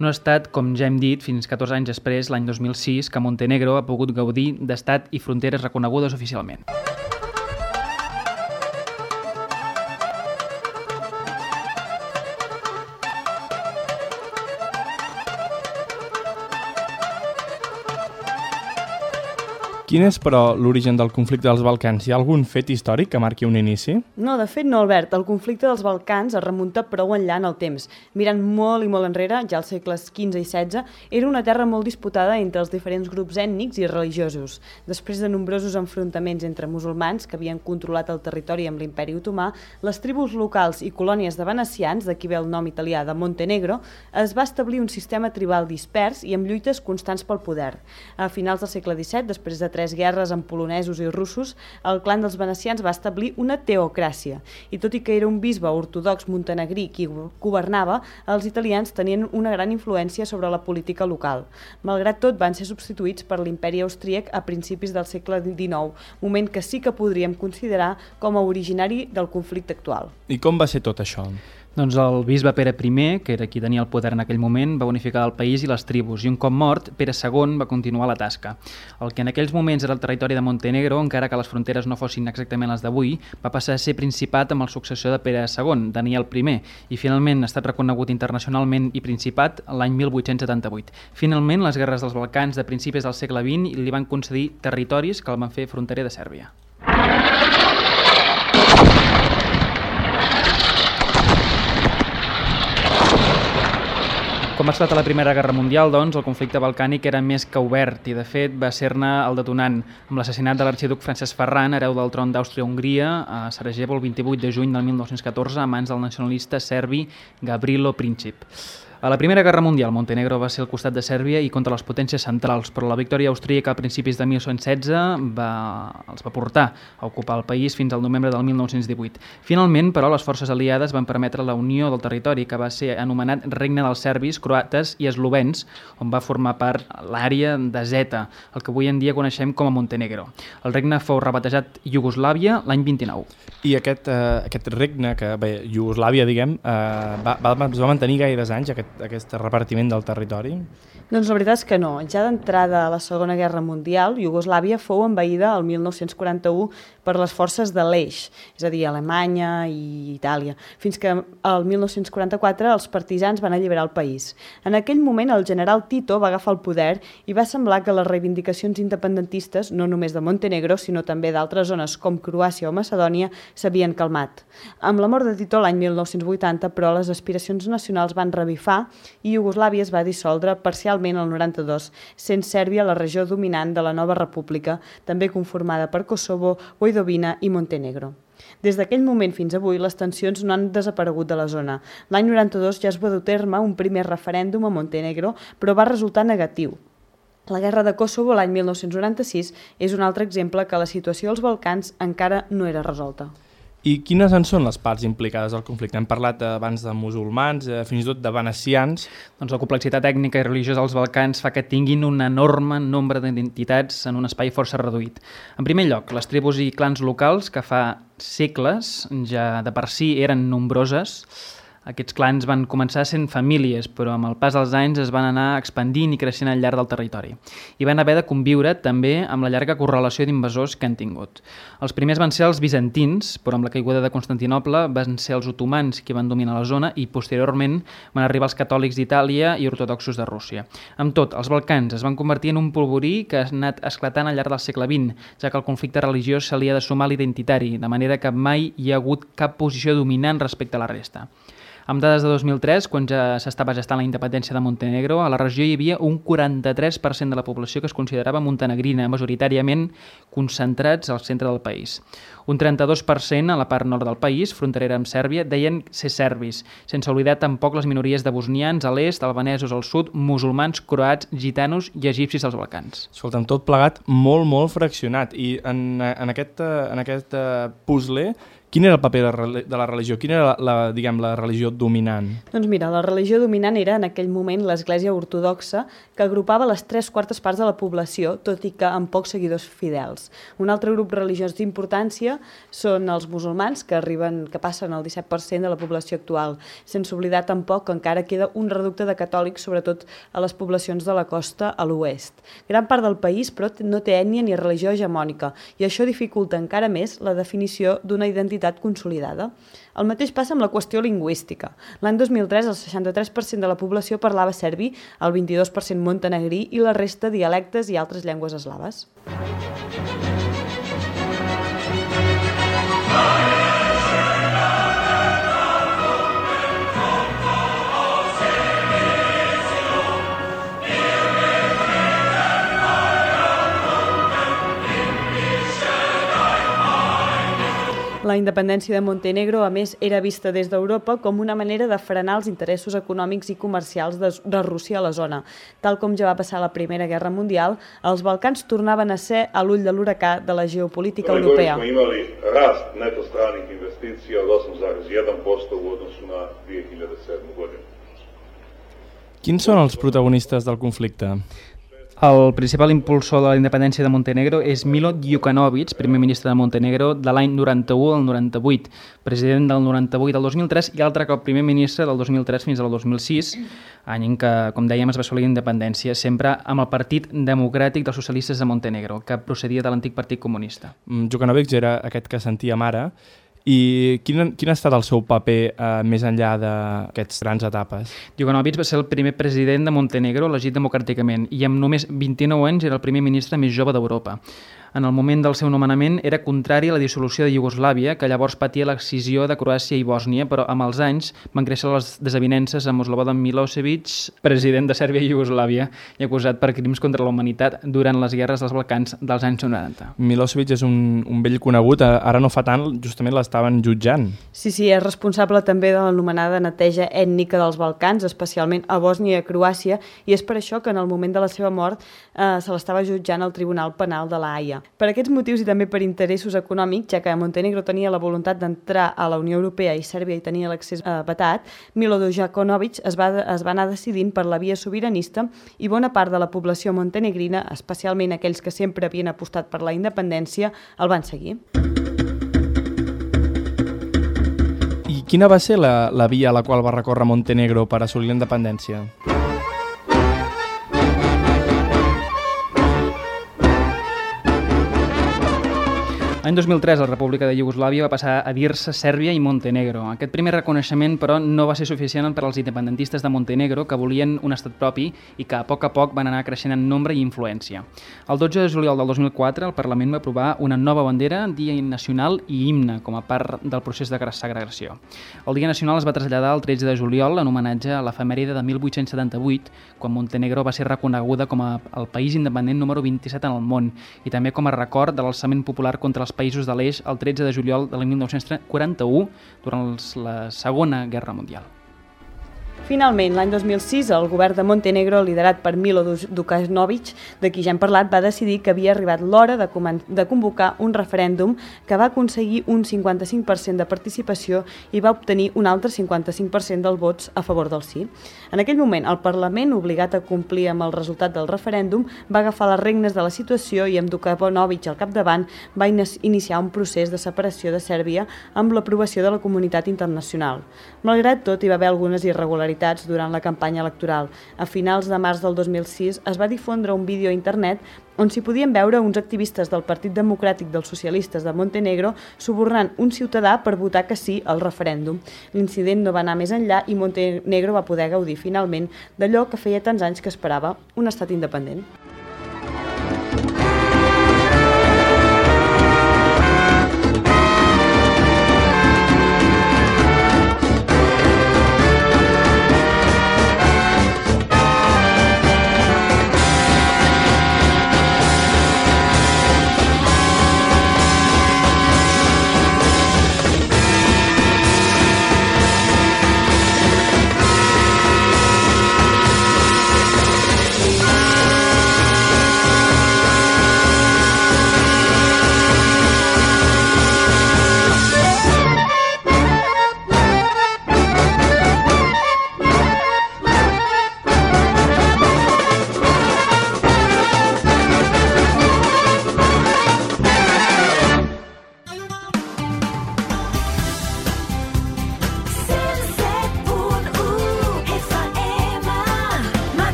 No ha estat, com ja hem dit, fins 14 anys després, l'any 2006, que Montenegro ha pogut gaudir d'estat i fronteres reconegudes oficialment. Quin és, però, l'origen del conflicte dels Balcans? Hi ha algun fet històric que marqui un inici? No, de fet no, Albert. El conflicte dels Balcans es remunta prou enllà en el temps. Mirant molt i molt enrere, ja als segles XV i XVI, era una terra molt disputada entre els diferents grups ètnics i religiosos. Després de nombrosos enfrontaments entre musulmans que havien controlat el territori amb l'imperi otomà, les tribus locals i colònies de venecians, d'aquí ve el nom italià de Montenegro, es va establir un sistema tribal dispers i amb lluites constants pel poder. A finals del segle XVII, després de tres guerres amb polonesos i russos, el clan dels venecians va establir una teocràcia. I tot i que era un bisbe ortodox montenegrí qui governava, els italians tenien una gran influència sobre la política local. Malgrat tot, van ser substituïts per l'imperi austríac a principis del segle XIX, moment que sí que podríem considerar com a originari del conflicte actual. I com va ser tot això? Doncs el bisbe Pere I, que era qui tenia el poder en aquell moment, va unificar el país i les tribus, i un cop mort, Pere II va continuar la tasca. El que en aquells moments era el territori de Montenegro, encara que les fronteres no fossin exactament les d'avui, va passar a ser principat amb el successor de Pere II, Daniel I, i finalment ha estat reconegut internacionalment i principat l'any 1878. Finalment, les guerres dels Balcans de principis del segle XX li van concedir territoris que el van fer fronterer de Sèrbia. Com ha estat a la Primera Guerra Mundial, doncs, el conflicte balcànic era més que obert i, de fet, va ser-ne el detonant amb l'assassinat de l'arxiduc Francesc Ferran, hereu del tron d'Àustria-Hongria, a Sarajevo el 28 de juny del 1914 a mans del nacionalista serbi Gavrilo Princip. A la Primera Guerra Mundial, Montenegro va ser al costat de Sèrbia i contra les potències centrals, però la victòria austríaca a principis de 1916 va, els va portar a ocupar el país fins al novembre del 1918. Finalment, però, les forces aliades van permetre la unió del territori, que va ser anomenat Regne dels Serbis, Croates i Eslovens, on va formar part l'àrea de Zeta, el que avui en dia coneixem com a Montenegro. El regne fou rebatejat Iugoslàvia l'any 29. I aquest, eh, aquest regne, que bé, Iugoslàvia, diguem, eh, va, va, es va mantenir gaires anys, aquest aquest repartiment del territori? Doncs la veritat és que no. Ja d'entrada a la Segona Guerra Mundial, Iugoslàvia fou envaïda el 1941 per les forces de l'Eix, és a dir, Alemanya i Itàlia, fins que el 1944 els partisans van alliberar el país. En aquell moment el general Tito va agafar el poder i va semblar que les reivindicacions independentistes, no només de Montenegro, sinó també d'altres zones com Croàcia o Macedònia, s'havien calmat. Amb la mort de Tito l'any 1980, però, les aspiracions nacionals van revifar i Iugoslàvia es va dissoldre parcialment el 92, sent Sèrbia la regió dominant de la nova república, també conformada per Kosovo, Voidovina i Montenegro. Des d'aquell moment fins avui, les tensions no han desaparegut de la zona. L'any 92 ja es va dur terme un primer referèndum a Montenegro, però va resultar negatiu. La guerra de Kosovo l'any 1996 és un altre exemple que la situació als Balcans encara no era resolta. I quines en són les parts implicades al conflicte? Hem parlat abans de musulmans, eh, fins i tot de venecians. Doncs la complexitat tècnica i religiosa dels Balcans fa que tinguin un enorme nombre d'identitats en un espai força reduït. En primer lloc, les tribus i clans locals, que fa segles ja de per si eren nombroses, aquests clans van començar sent famílies, però amb el pas dels anys es van anar expandint i creixent al llarg del territori. I van haver de conviure també amb la llarga correlació d'invasors que han tingut. Els primers van ser els bizantins, però amb la caiguda de Constantinople van ser els otomans qui van dominar la zona i posteriorment van arribar els catòlics d'Itàlia i ortodoxos de Rússia. Amb tot, els Balcans es van convertir en un polvorí que ha anat esclatant al llarg del segle XX, ja que el conflicte religiós se li ha de sumar l'identitari, de manera que mai hi ha hagut cap posició dominant respecte a la resta. Amb dades de 2003, quan ja s'estava gestant la independència de Montenegro, a la regió hi havia un 43% de la població que es considerava montenegrina, majoritàriament concentrats al centre del país. Un 32% a la part nord del país, fronterera amb Sèrbia, deien ser serbis, sense oblidar tampoc les minories de bosnians a l'est, albanesos al sud, musulmans, croats, gitanos i egipcis als Balcans. Escolta'm, tot plegat molt, molt fraccionat. I en, en aquest, en aquest uh, puzzle Quin era el paper de la religió? Quina era la, la, diguem, la religió dominant? Doncs mira, la religió dominant era en aquell moment l'Església Ortodoxa, que agrupava les tres quartes parts de la població, tot i que amb pocs seguidors fidels. Un altre grup religiós d'importància són els musulmans, que arriben que passen el 17% de la població actual, sense oblidar tampoc que encara queda un reducte de catòlics, sobretot a les poblacions de la costa a l'oest. Gran part del país, però, no té ètnia ni religió hegemònica, i això dificulta encara més la definició d'una identitat identitat consolidada. El mateix passa amb la qüestió lingüística. L'any 2003 el 63% de la població parlava serbi, el 22% montenegrí i la resta dialectes i altres llengües eslaves. La independència de Montenegro, a més, era vista des d'Europa com una manera de frenar els interessos econòmics i comercials de, de Rússia a la zona. Tal com ja va passar a la Primera Guerra Mundial, els Balcans tornaven a ser a l'ull de l'huracà de la geopolítica Ove europea. godine smo imali rast neto stranih investicija od 8,1% u odnosu na 2007. godinu. Quins són els protagonistes del conflicte? El principal impulsor de la independència de Montenegro és Milo Djukanovic, primer ministre de Montenegro de l'any 91 al 98, president del 98 al 2003 i altre cop primer ministre del 2003 fins al 2006, any en què, com dèiem, es va assolir independència, sempre amb el Partit Democràtic dels Socialistes de Montenegro, que procedia de l'antic Partit Comunista. Mm, Jukanovic era aquest que sentíem ara, i quin, quin ha estat el seu paper eh, més enllà d'aquests grans etapes? Jukanovic va ser el primer president de Montenegro elegit democràticament i amb només 29 anys era el primer ministre més jove d'Europa. En el moment del seu nomenament era contrari a la dissolució de Iugoslàvia, que llavors patia l'excisió de Croàcia i Bòsnia, però amb els anys van créixer les desavinences amb Slobodan Milosevic, president de Sèrbia i Iugoslàvia, i acusat per crims contra la humanitat durant les guerres dels Balcans dels anys 90. Milosevic és un, un vell conegut, ara no fa tant, justament l'estaven jutjant. Sí, sí, és responsable també de l'anomenada neteja ètnica dels Balcans, especialment a Bòsnia i a Croàcia, i és per això que en el moment de la seva mort eh, se l'estava jutjant al Tribunal Penal de la Haia. Per aquests motius i també per interessos econòmics, ja que Montenegro tenia la voluntat d'entrar a la Unió Europea i Sèrbia hi tenia l'accés eh, vetat, Milo Djukanovic es va, es va anar decidint per la via sobiranista i bona part de la població montenegrina, especialment aquells que sempre havien apostat per la independència, el van seguir. I quina va ser la, la via a la qual va recórrer Montenegro per assolir la independència? L'any 2003 la República de Iugoslàvia va passar a dir-se Sèrbia i Montenegro. Aquest primer reconeixement, però, no va ser suficient per als independentistes de Montenegro que volien un estat propi i que a poc a poc van anar creixent en nombre i influència. El 12 de juliol del 2004 el Parlament va aprovar una nova bandera, Dia Nacional i himne com a part del procés de segregació. El Dia Nacional es va traslladar el 13 de juliol en homenatge a l'efemèride de 1878, quan Montenegro va ser reconeguda com a el país independent número 27 en el món i també com a record de l'alçament popular contra els països de l'Eix el 13 de juliol de 1941 durant la Segona Guerra Mundial. Finalment, l'any 2006, el govern de Montenegro, liderat per Milo Dukanovic, de qui ja hem parlat, va decidir que havia arribat l'hora de, de convocar un referèndum que va aconseguir un 55% de participació i va obtenir un altre 55% dels vots a favor del sí. En aquell moment, el Parlament, obligat a complir amb el resultat del referèndum, va agafar les regnes de la situació i amb Dukanovic al capdavant va iniciar un procés de separació de Sèrbia amb l'aprovació de la comunitat internacional. Malgrat tot, hi va haver algunes irregularitats durant la campanya electoral. A finals de març del 2006 es va difondre un vídeo a internet on s'hi podien veure uns activistes del Partit Democràtic dels Socialistes de Montenegro subornant un ciutadà per votar que sí al referèndum. L'incident no va anar més enllà i Montenegro va poder gaudir finalment d'allò que feia tants anys que esperava, un estat independent.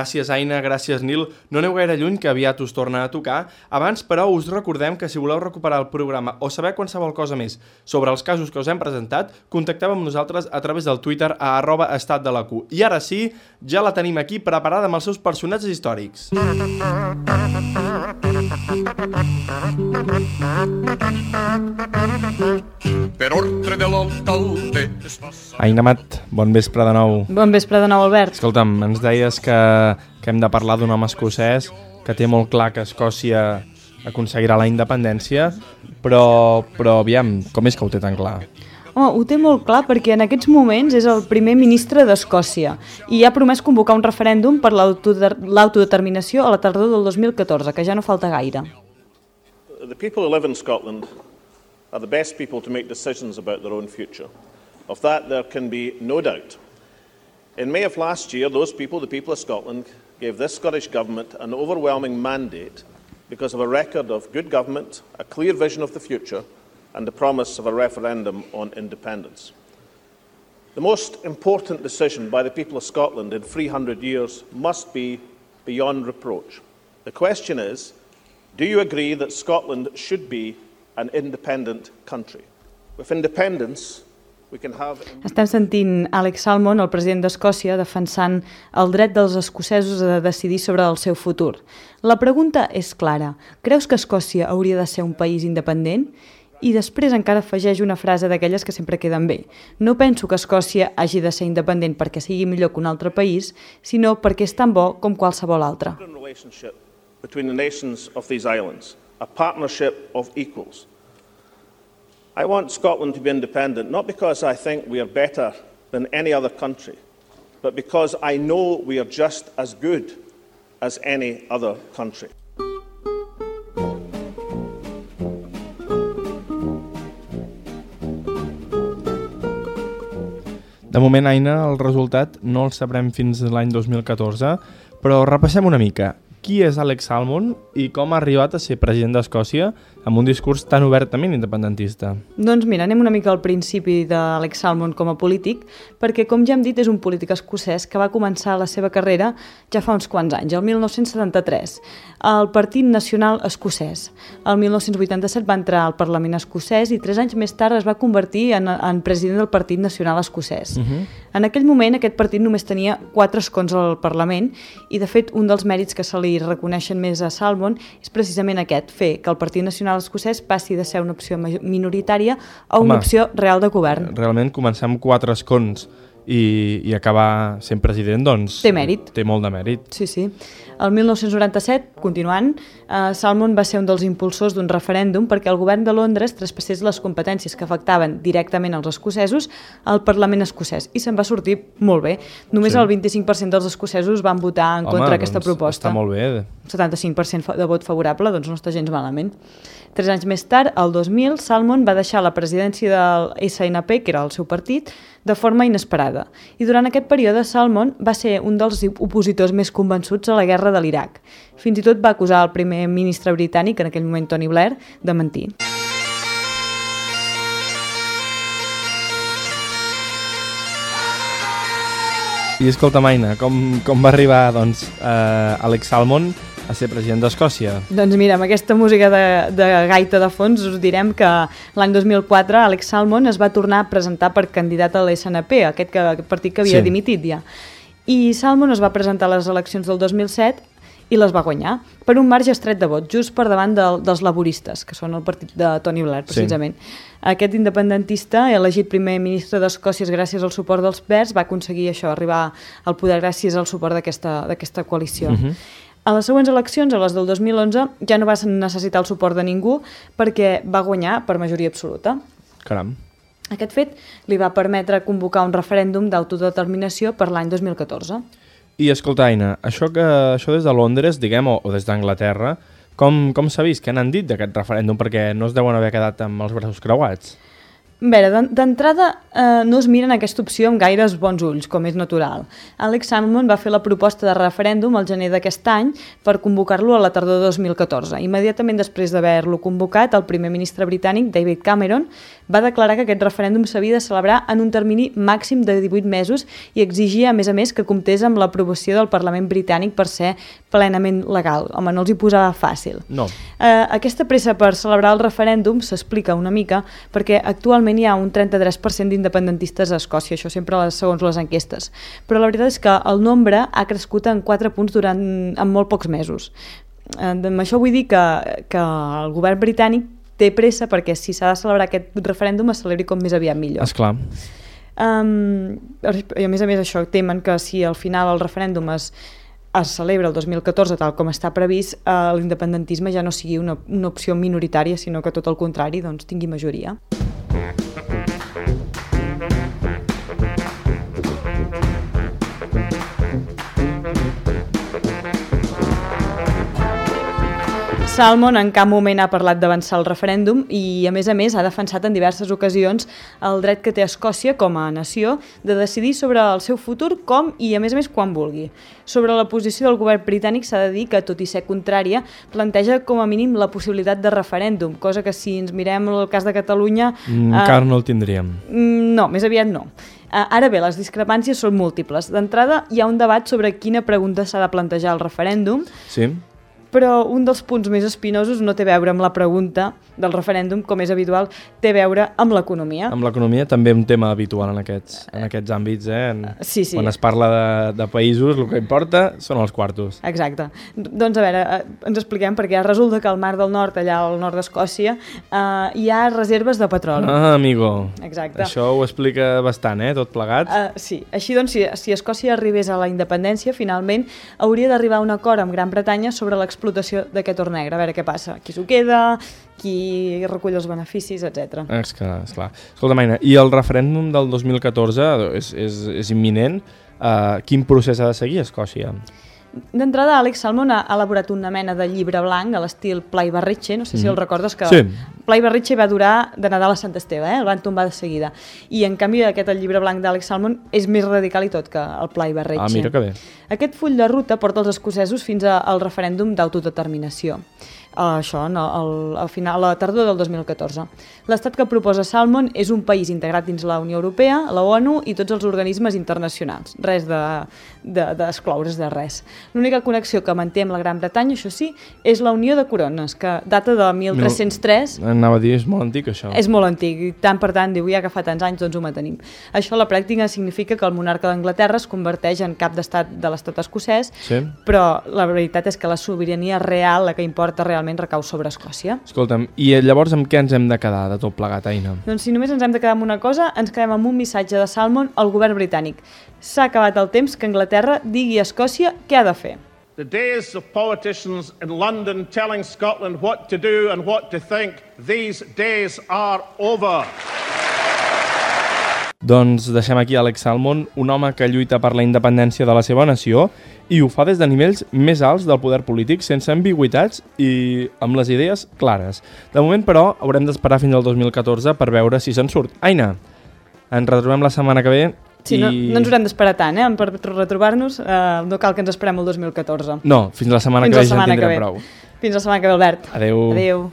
Gràcies, Aina, gràcies, Nil. No aneu gaire lluny, que aviat us torna a tocar. Abans, però, us recordem que si voleu recuperar el programa o saber qualsevol cosa més sobre els casos que us hem presentat, contacteu amb nosaltres a través del Twitter a arroba estat de la Q. I ara sí, ja la tenim aquí preparada amb els seus personatges històrics. Per ordre de l'alcalde Aina Mat, bon vespre de nou. Bon vespre de nou, Albert. Escolta'm, ens deies que, que hem de parlar d'un home escocès que que té molt clar que Escòcia aconseguirà la independència, però, però aviam, com és que ho té tan clar? Home, ho té molt clar perquè en aquests moments és el primer ministre d'Escòcia i ha promès convocar un referèndum per l'autodeterminació a la tardor del 2014, que ja no falta gaire. The people who live in Scotland are the best people to make decisions about their own future. Of that there can be no doubt. In May of last year, those people, the people of Scotland, gave this Scottish Government an overwhelming mandate because of a record of good government, a clear vision of the future, and the promise of a referendum on independence. The most important decision by the people of Scotland in 300 years must be beyond reproach. The question is do you agree that Scotland should be an independent country? With independence, estem sentint Alex Salmond, el president d'Escòcia, defensant el dret dels escocesos a decidir sobre el seu futur. La pregunta és clara. Creus que Escòcia hauria de ser un país independent? I després encara afegeix una frase d'aquelles que sempre queden bé. No penso que Escòcia hagi de ser independent perquè sigui millor que un altre país, sinó perquè és tan bo com qualsevol altre. between the nations of these islands, a partnership of equals. I want Scotland to be independent, not because I think we are better than any other country, but because I know we are just as good as any other country. De moment, Aina, el resultat no el sabrem fins l'any 2014, però repassem una mica. Qui és Alex Salmond i com ha arribat a ser president d'Escòcia amb un discurs tan obertament independentista? Doncs mira, anem una mica al principi d'Alex Salmond com a polític, perquè, com ja hem dit, és un polític escocès que va començar la seva carrera ja fa uns quants anys, el 1973, al Partit Nacional Escocès. El 1987 va entrar al Parlament escocès i tres anys més tard es va convertir en, en president del Partit Nacional Escocès. Uh -huh. En aquell moment, aquest partit només tenia quatre escons al Parlament i, de fet, un dels mèrits que se li reconeixen més a Salmond és precisament aquest, fer que el Partit Nacional nacional escocès passi de ser una opció minoritària a una Home, opció real de govern. Realment començar amb quatre escons i, i acabar sent president, doncs... Té mèrit. Té molt de mèrit. Sí, sí. El 1997, continuant, eh, Salmon va ser un dels impulsors d'un referèndum perquè el govern de Londres traspassés les competències que afectaven directament als escocesos al Parlament escocès i se'n va sortir molt bé. Només sí. el 25% dels escocesos van votar en Home, contra d'aquesta doncs proposta. Està molt bé. 75% de vot favorable, doncs no està gens malament. Tres anys més tard, el 2000, Salmon va deixar la presidència del SNP, que era el seu partit, de forma inesperada. I durant aquest període, Salmon va ser un dels opositors més convençuts a la guerra de l'Iraq. Fins i tot va acusar el primer ministre britànic, en aquell moment Tony Blair, de mentir. I escolta, Maina, com, com va arribar doncs, eh, Alex Salmon a ser president d'Escòcia? Doncs mira, amb aquesta música de, de gaita de fons us direm que l'any 2004 Alex Salmon es va tornar a presentar per candidat a l'SNP, aquest, que, partit que havia sí. dimitit ja. I Salmon es va presentar a les eleccions del 2007 i les va guanyar per un marge estret de vot, just per davant de, dels laboristes, que són el partit de Tony Blair, precisament. Sí. Aquest independentista, elegit primer ministre d'Escòcia gràcies al suport dels Verds, va aconseguir això, arribar al poder gràcies al suport d'aquesta coalició. Uh mhm. -huh. A les següents eleccions, a les del 2011, ja no va necessitar el suport de ningú perquè va guanyar per majoria absoluta. Caram. Aquest fet li va permetre convocar un referèndum d'autodeterminació per l'any 2014. I escolta, Aina, això, que, això des de Londres, diguem, o, o des d'Anglaterra, com, com s'ha vist? Què n'han dit d'aquest referèndum? Perquè no es deuen haver quedat amb els braços creuats. A veure, d'entrada eh, no es miren aquesta opció amb gaires bons ulls, com és natural. Alex Salmond va fer la proposta de referèndum al gener d'aquest any per convocar-lo a la tardor de 2014. Immediatament després d'haver-lo convocat, el primer ministre britànic, David Cameron, va declarar que aquest referèndum s'havia de celebrar en un termini màxim de 18 mesos i exigia, a més a més, que comptés amb l'aprovació del Parlament britànic per ser plenament legal. Home, no els hi posava fàcil. No. Eh, aquesta pressa per celebrar el referèndum s'explica una mica perquè actualment hi ha un 33% d'independentistes a Escòcia, això sempre segons les enquestes. Però la veritat és que el nombre ha crescut en 4 punts durant en molt pocs mesos. Eh, amb això vull dir que, que el govern britànic té pressa perquè si s'ha de celebrar aquest referèndum es celebri com més aviat millor. Esclar. Um, I a més a més això, temen que si al final el referèndum es, es celebra el 2014 tal com està previst, eh, l'independentisme ja no sigui una, una opció minoritària, sinó que tot el contrari doncs, tingui majoria. Salmon en cap moment ha parlat d'avançar el referèndum i, a més a més, ha defensat en diverses ocasions el dret que té Escòcia com a nació de decidir sobre el seu futur com i, a més a més, quan vulgui. Sobre la posició del govern britànic s'ha de dir que, tot i ser contrària, planteja com a mínim la possibilitat de referèndum, cosa que si ens mirem el cas de Catalunya... Mm, eh, encara no el tindríem. Mm, No, més aviat no. Eh, Ara bé, les discrepàncies són múltiples. D'entrada, hi ha un debat sobre quina pregunta s'ha de plantejar al referèndum, Sí? Però un dels punts més espinosos no té a veure amb la pregunta del referèndum, com és habitual, té a veure amb l'economia. Amb l'economia també un tema habitual en aquests, en aquests àmbits, eh? En, Sí, sí. Quan es parla de, de països, el que importa són els quartos. Exacte. Doncs a veure, eh, ens expliquem perquè resulta que al Mar del Nord, allà al nord d'Escòcia, eh, hi ha reserves de petroli. Ah, amigo. Exacte. Això ho explica bastant, eh? Tot plegat. Uh, sí, així doncs, si, si Escòcia arribés a la independència, finalment hauria d'arribar a un acord amb Gran Bretanya sobre l'explotació d'aquest or negre, a veure què passa, qui s'ho queda, qui recull els beneficis, etc. És que, esclar. Escolta, Maina, i el referèndum del 2014 és, és, és imminent. Uh, quin procés ha de seguir Escòcia? D'entrada, Àlex Salmon ha elaborat una mena de llibre blanc a l'estil Play Barritxe, no sé si Mhm. el recordes, que Sí. Play Barritxe va durar de Nadal a Sant Esteve, eh? el van tombar de seguida. I en canvi aquest el llibre blanc d'Àlex Salmon és més radical i tot que el Play Barritxe. Ah, mira que bé. Aquest full de ruta porta els escocesos fins a- al referèndum d'autodeterminació. Uh, això, no, el, al final, a la tardor del 2014. L'estat que proposa Salmon és un país integrat dins la Unió Europea, la ONU i tots els organismes internacionals. Res d'excloure's de, de, de res. L'única connexió que manté amb la Gran Bretanya, això sí, és la Unió de Corones, que data de 1303 Anava a dir, és molt antic, això. és molt antic, i tant per tant, diu, ja que fa tants anys, doncs ho mantenim. Això a la pràctica significa que el monarca d'Anglaterra es converteix en cap d'estat de l'estat escocès, Sí. però la veritat és que la sobirania real, la que importa realment, recau sobre Escòcia. Escolta'm, i llavors amb què ens hem de quedar de tot plegat, Aina? Doncs si només ens hem de quedar amb una cosa, ens quedem amb un missatge de Salmon al govern britànic. S'ha acabat el temps que Anglaterra digui a Escòcia què ha de fer. The days of politicians in London telling Scotland what to do and what to think, these days are over. Doncs deixem aquí Alex Salmon, un home que lluita per la independència de la seva nació i ho fa des de nivells més alts del poder polític, sense ambigüitats i amb les idees clares. De moment, però, haurem d'esperar fins al 2014 per veure si se'n surt. Aina, ens retrobem la setmana que ve Sí, i... no, no ens haurem d'esperar tant, eh? Per retrobar-nos eh, no cal que ens esperem el 2014. No, fins la setmana Fins que la ve ja en setmana que tindrem ve. prou. Fins la setmana que ve, Albert. Adeu. Adeu.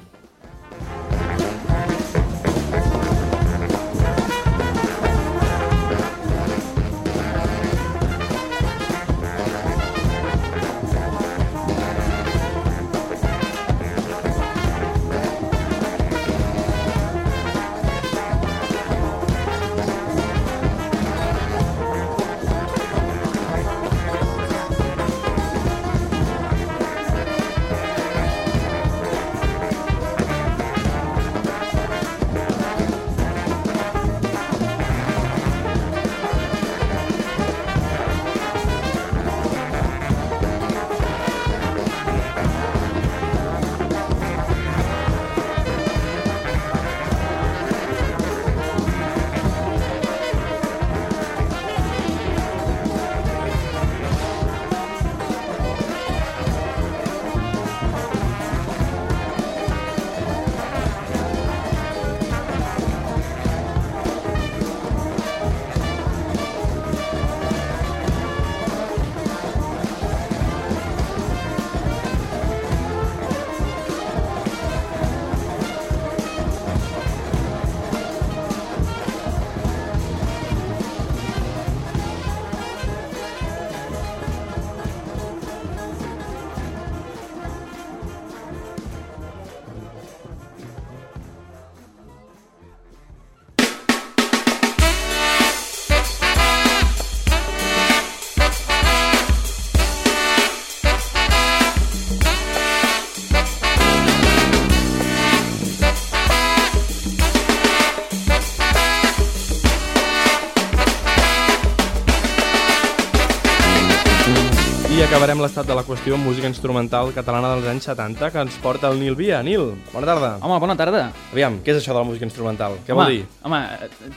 Acabarem l'estat de la qüestió amb música instrumental catalana dels anys 70 que ens porta el Nil Via. Nil, bona tarda. Home, bona tarda. Aviam, què és això de la música instrumental? Què home, vol dir? Home,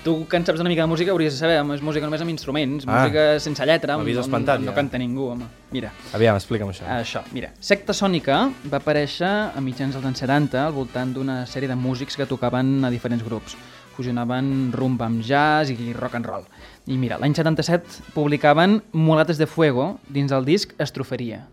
tu que en saps una mica de música hauries de saber, home, és música només amb instruments, Ah. música sense lletra, M'havies on, espantat, on no ja. canta ningú, home. Mira, Aviam, explica'm això. això, mira. Secta Sònica va aparèixer a mitjans dels anys 70 al voltant d'una sèrie de músics que tocaven a diferents grups. Fusionaven rumba amb jazz i rock and roll. I mira, l'any 77 publicaven Mulates de Fuego dins el disc Estroferia.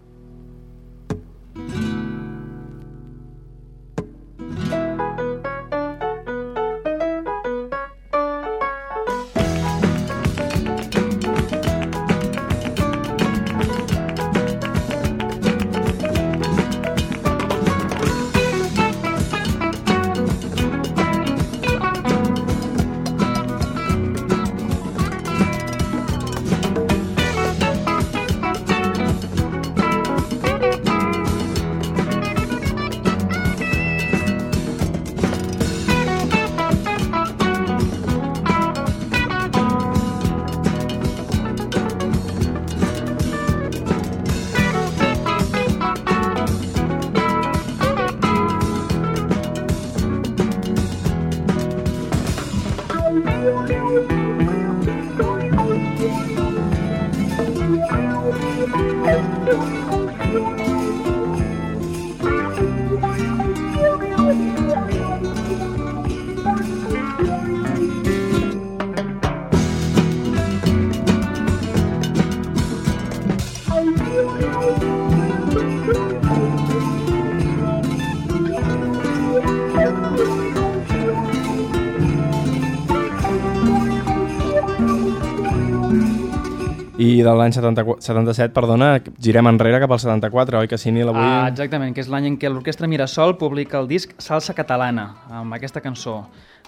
I de l'any 74 77, perdona, girem enrere cap al 74, oi que sí, Nil, avui? Ah, exactament, que és l'any en què l'Orquestra Mirasol publica el disc Salsa Catalana, amb aquesta cançó,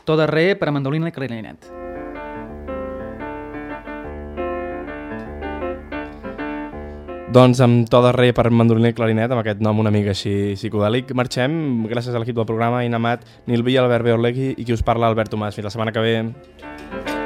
Tot arrer per a mandolina i clarinet. Doncs amb to de re per mandoliner i clarinet, amb aquest nom una mica així psicodèlic, marxem, gràcies a l'equip del programa, Inamat, Nil Villa, Albert Beorlegui i qui us parla, Albert Tomàs. Fins la setmana que ve.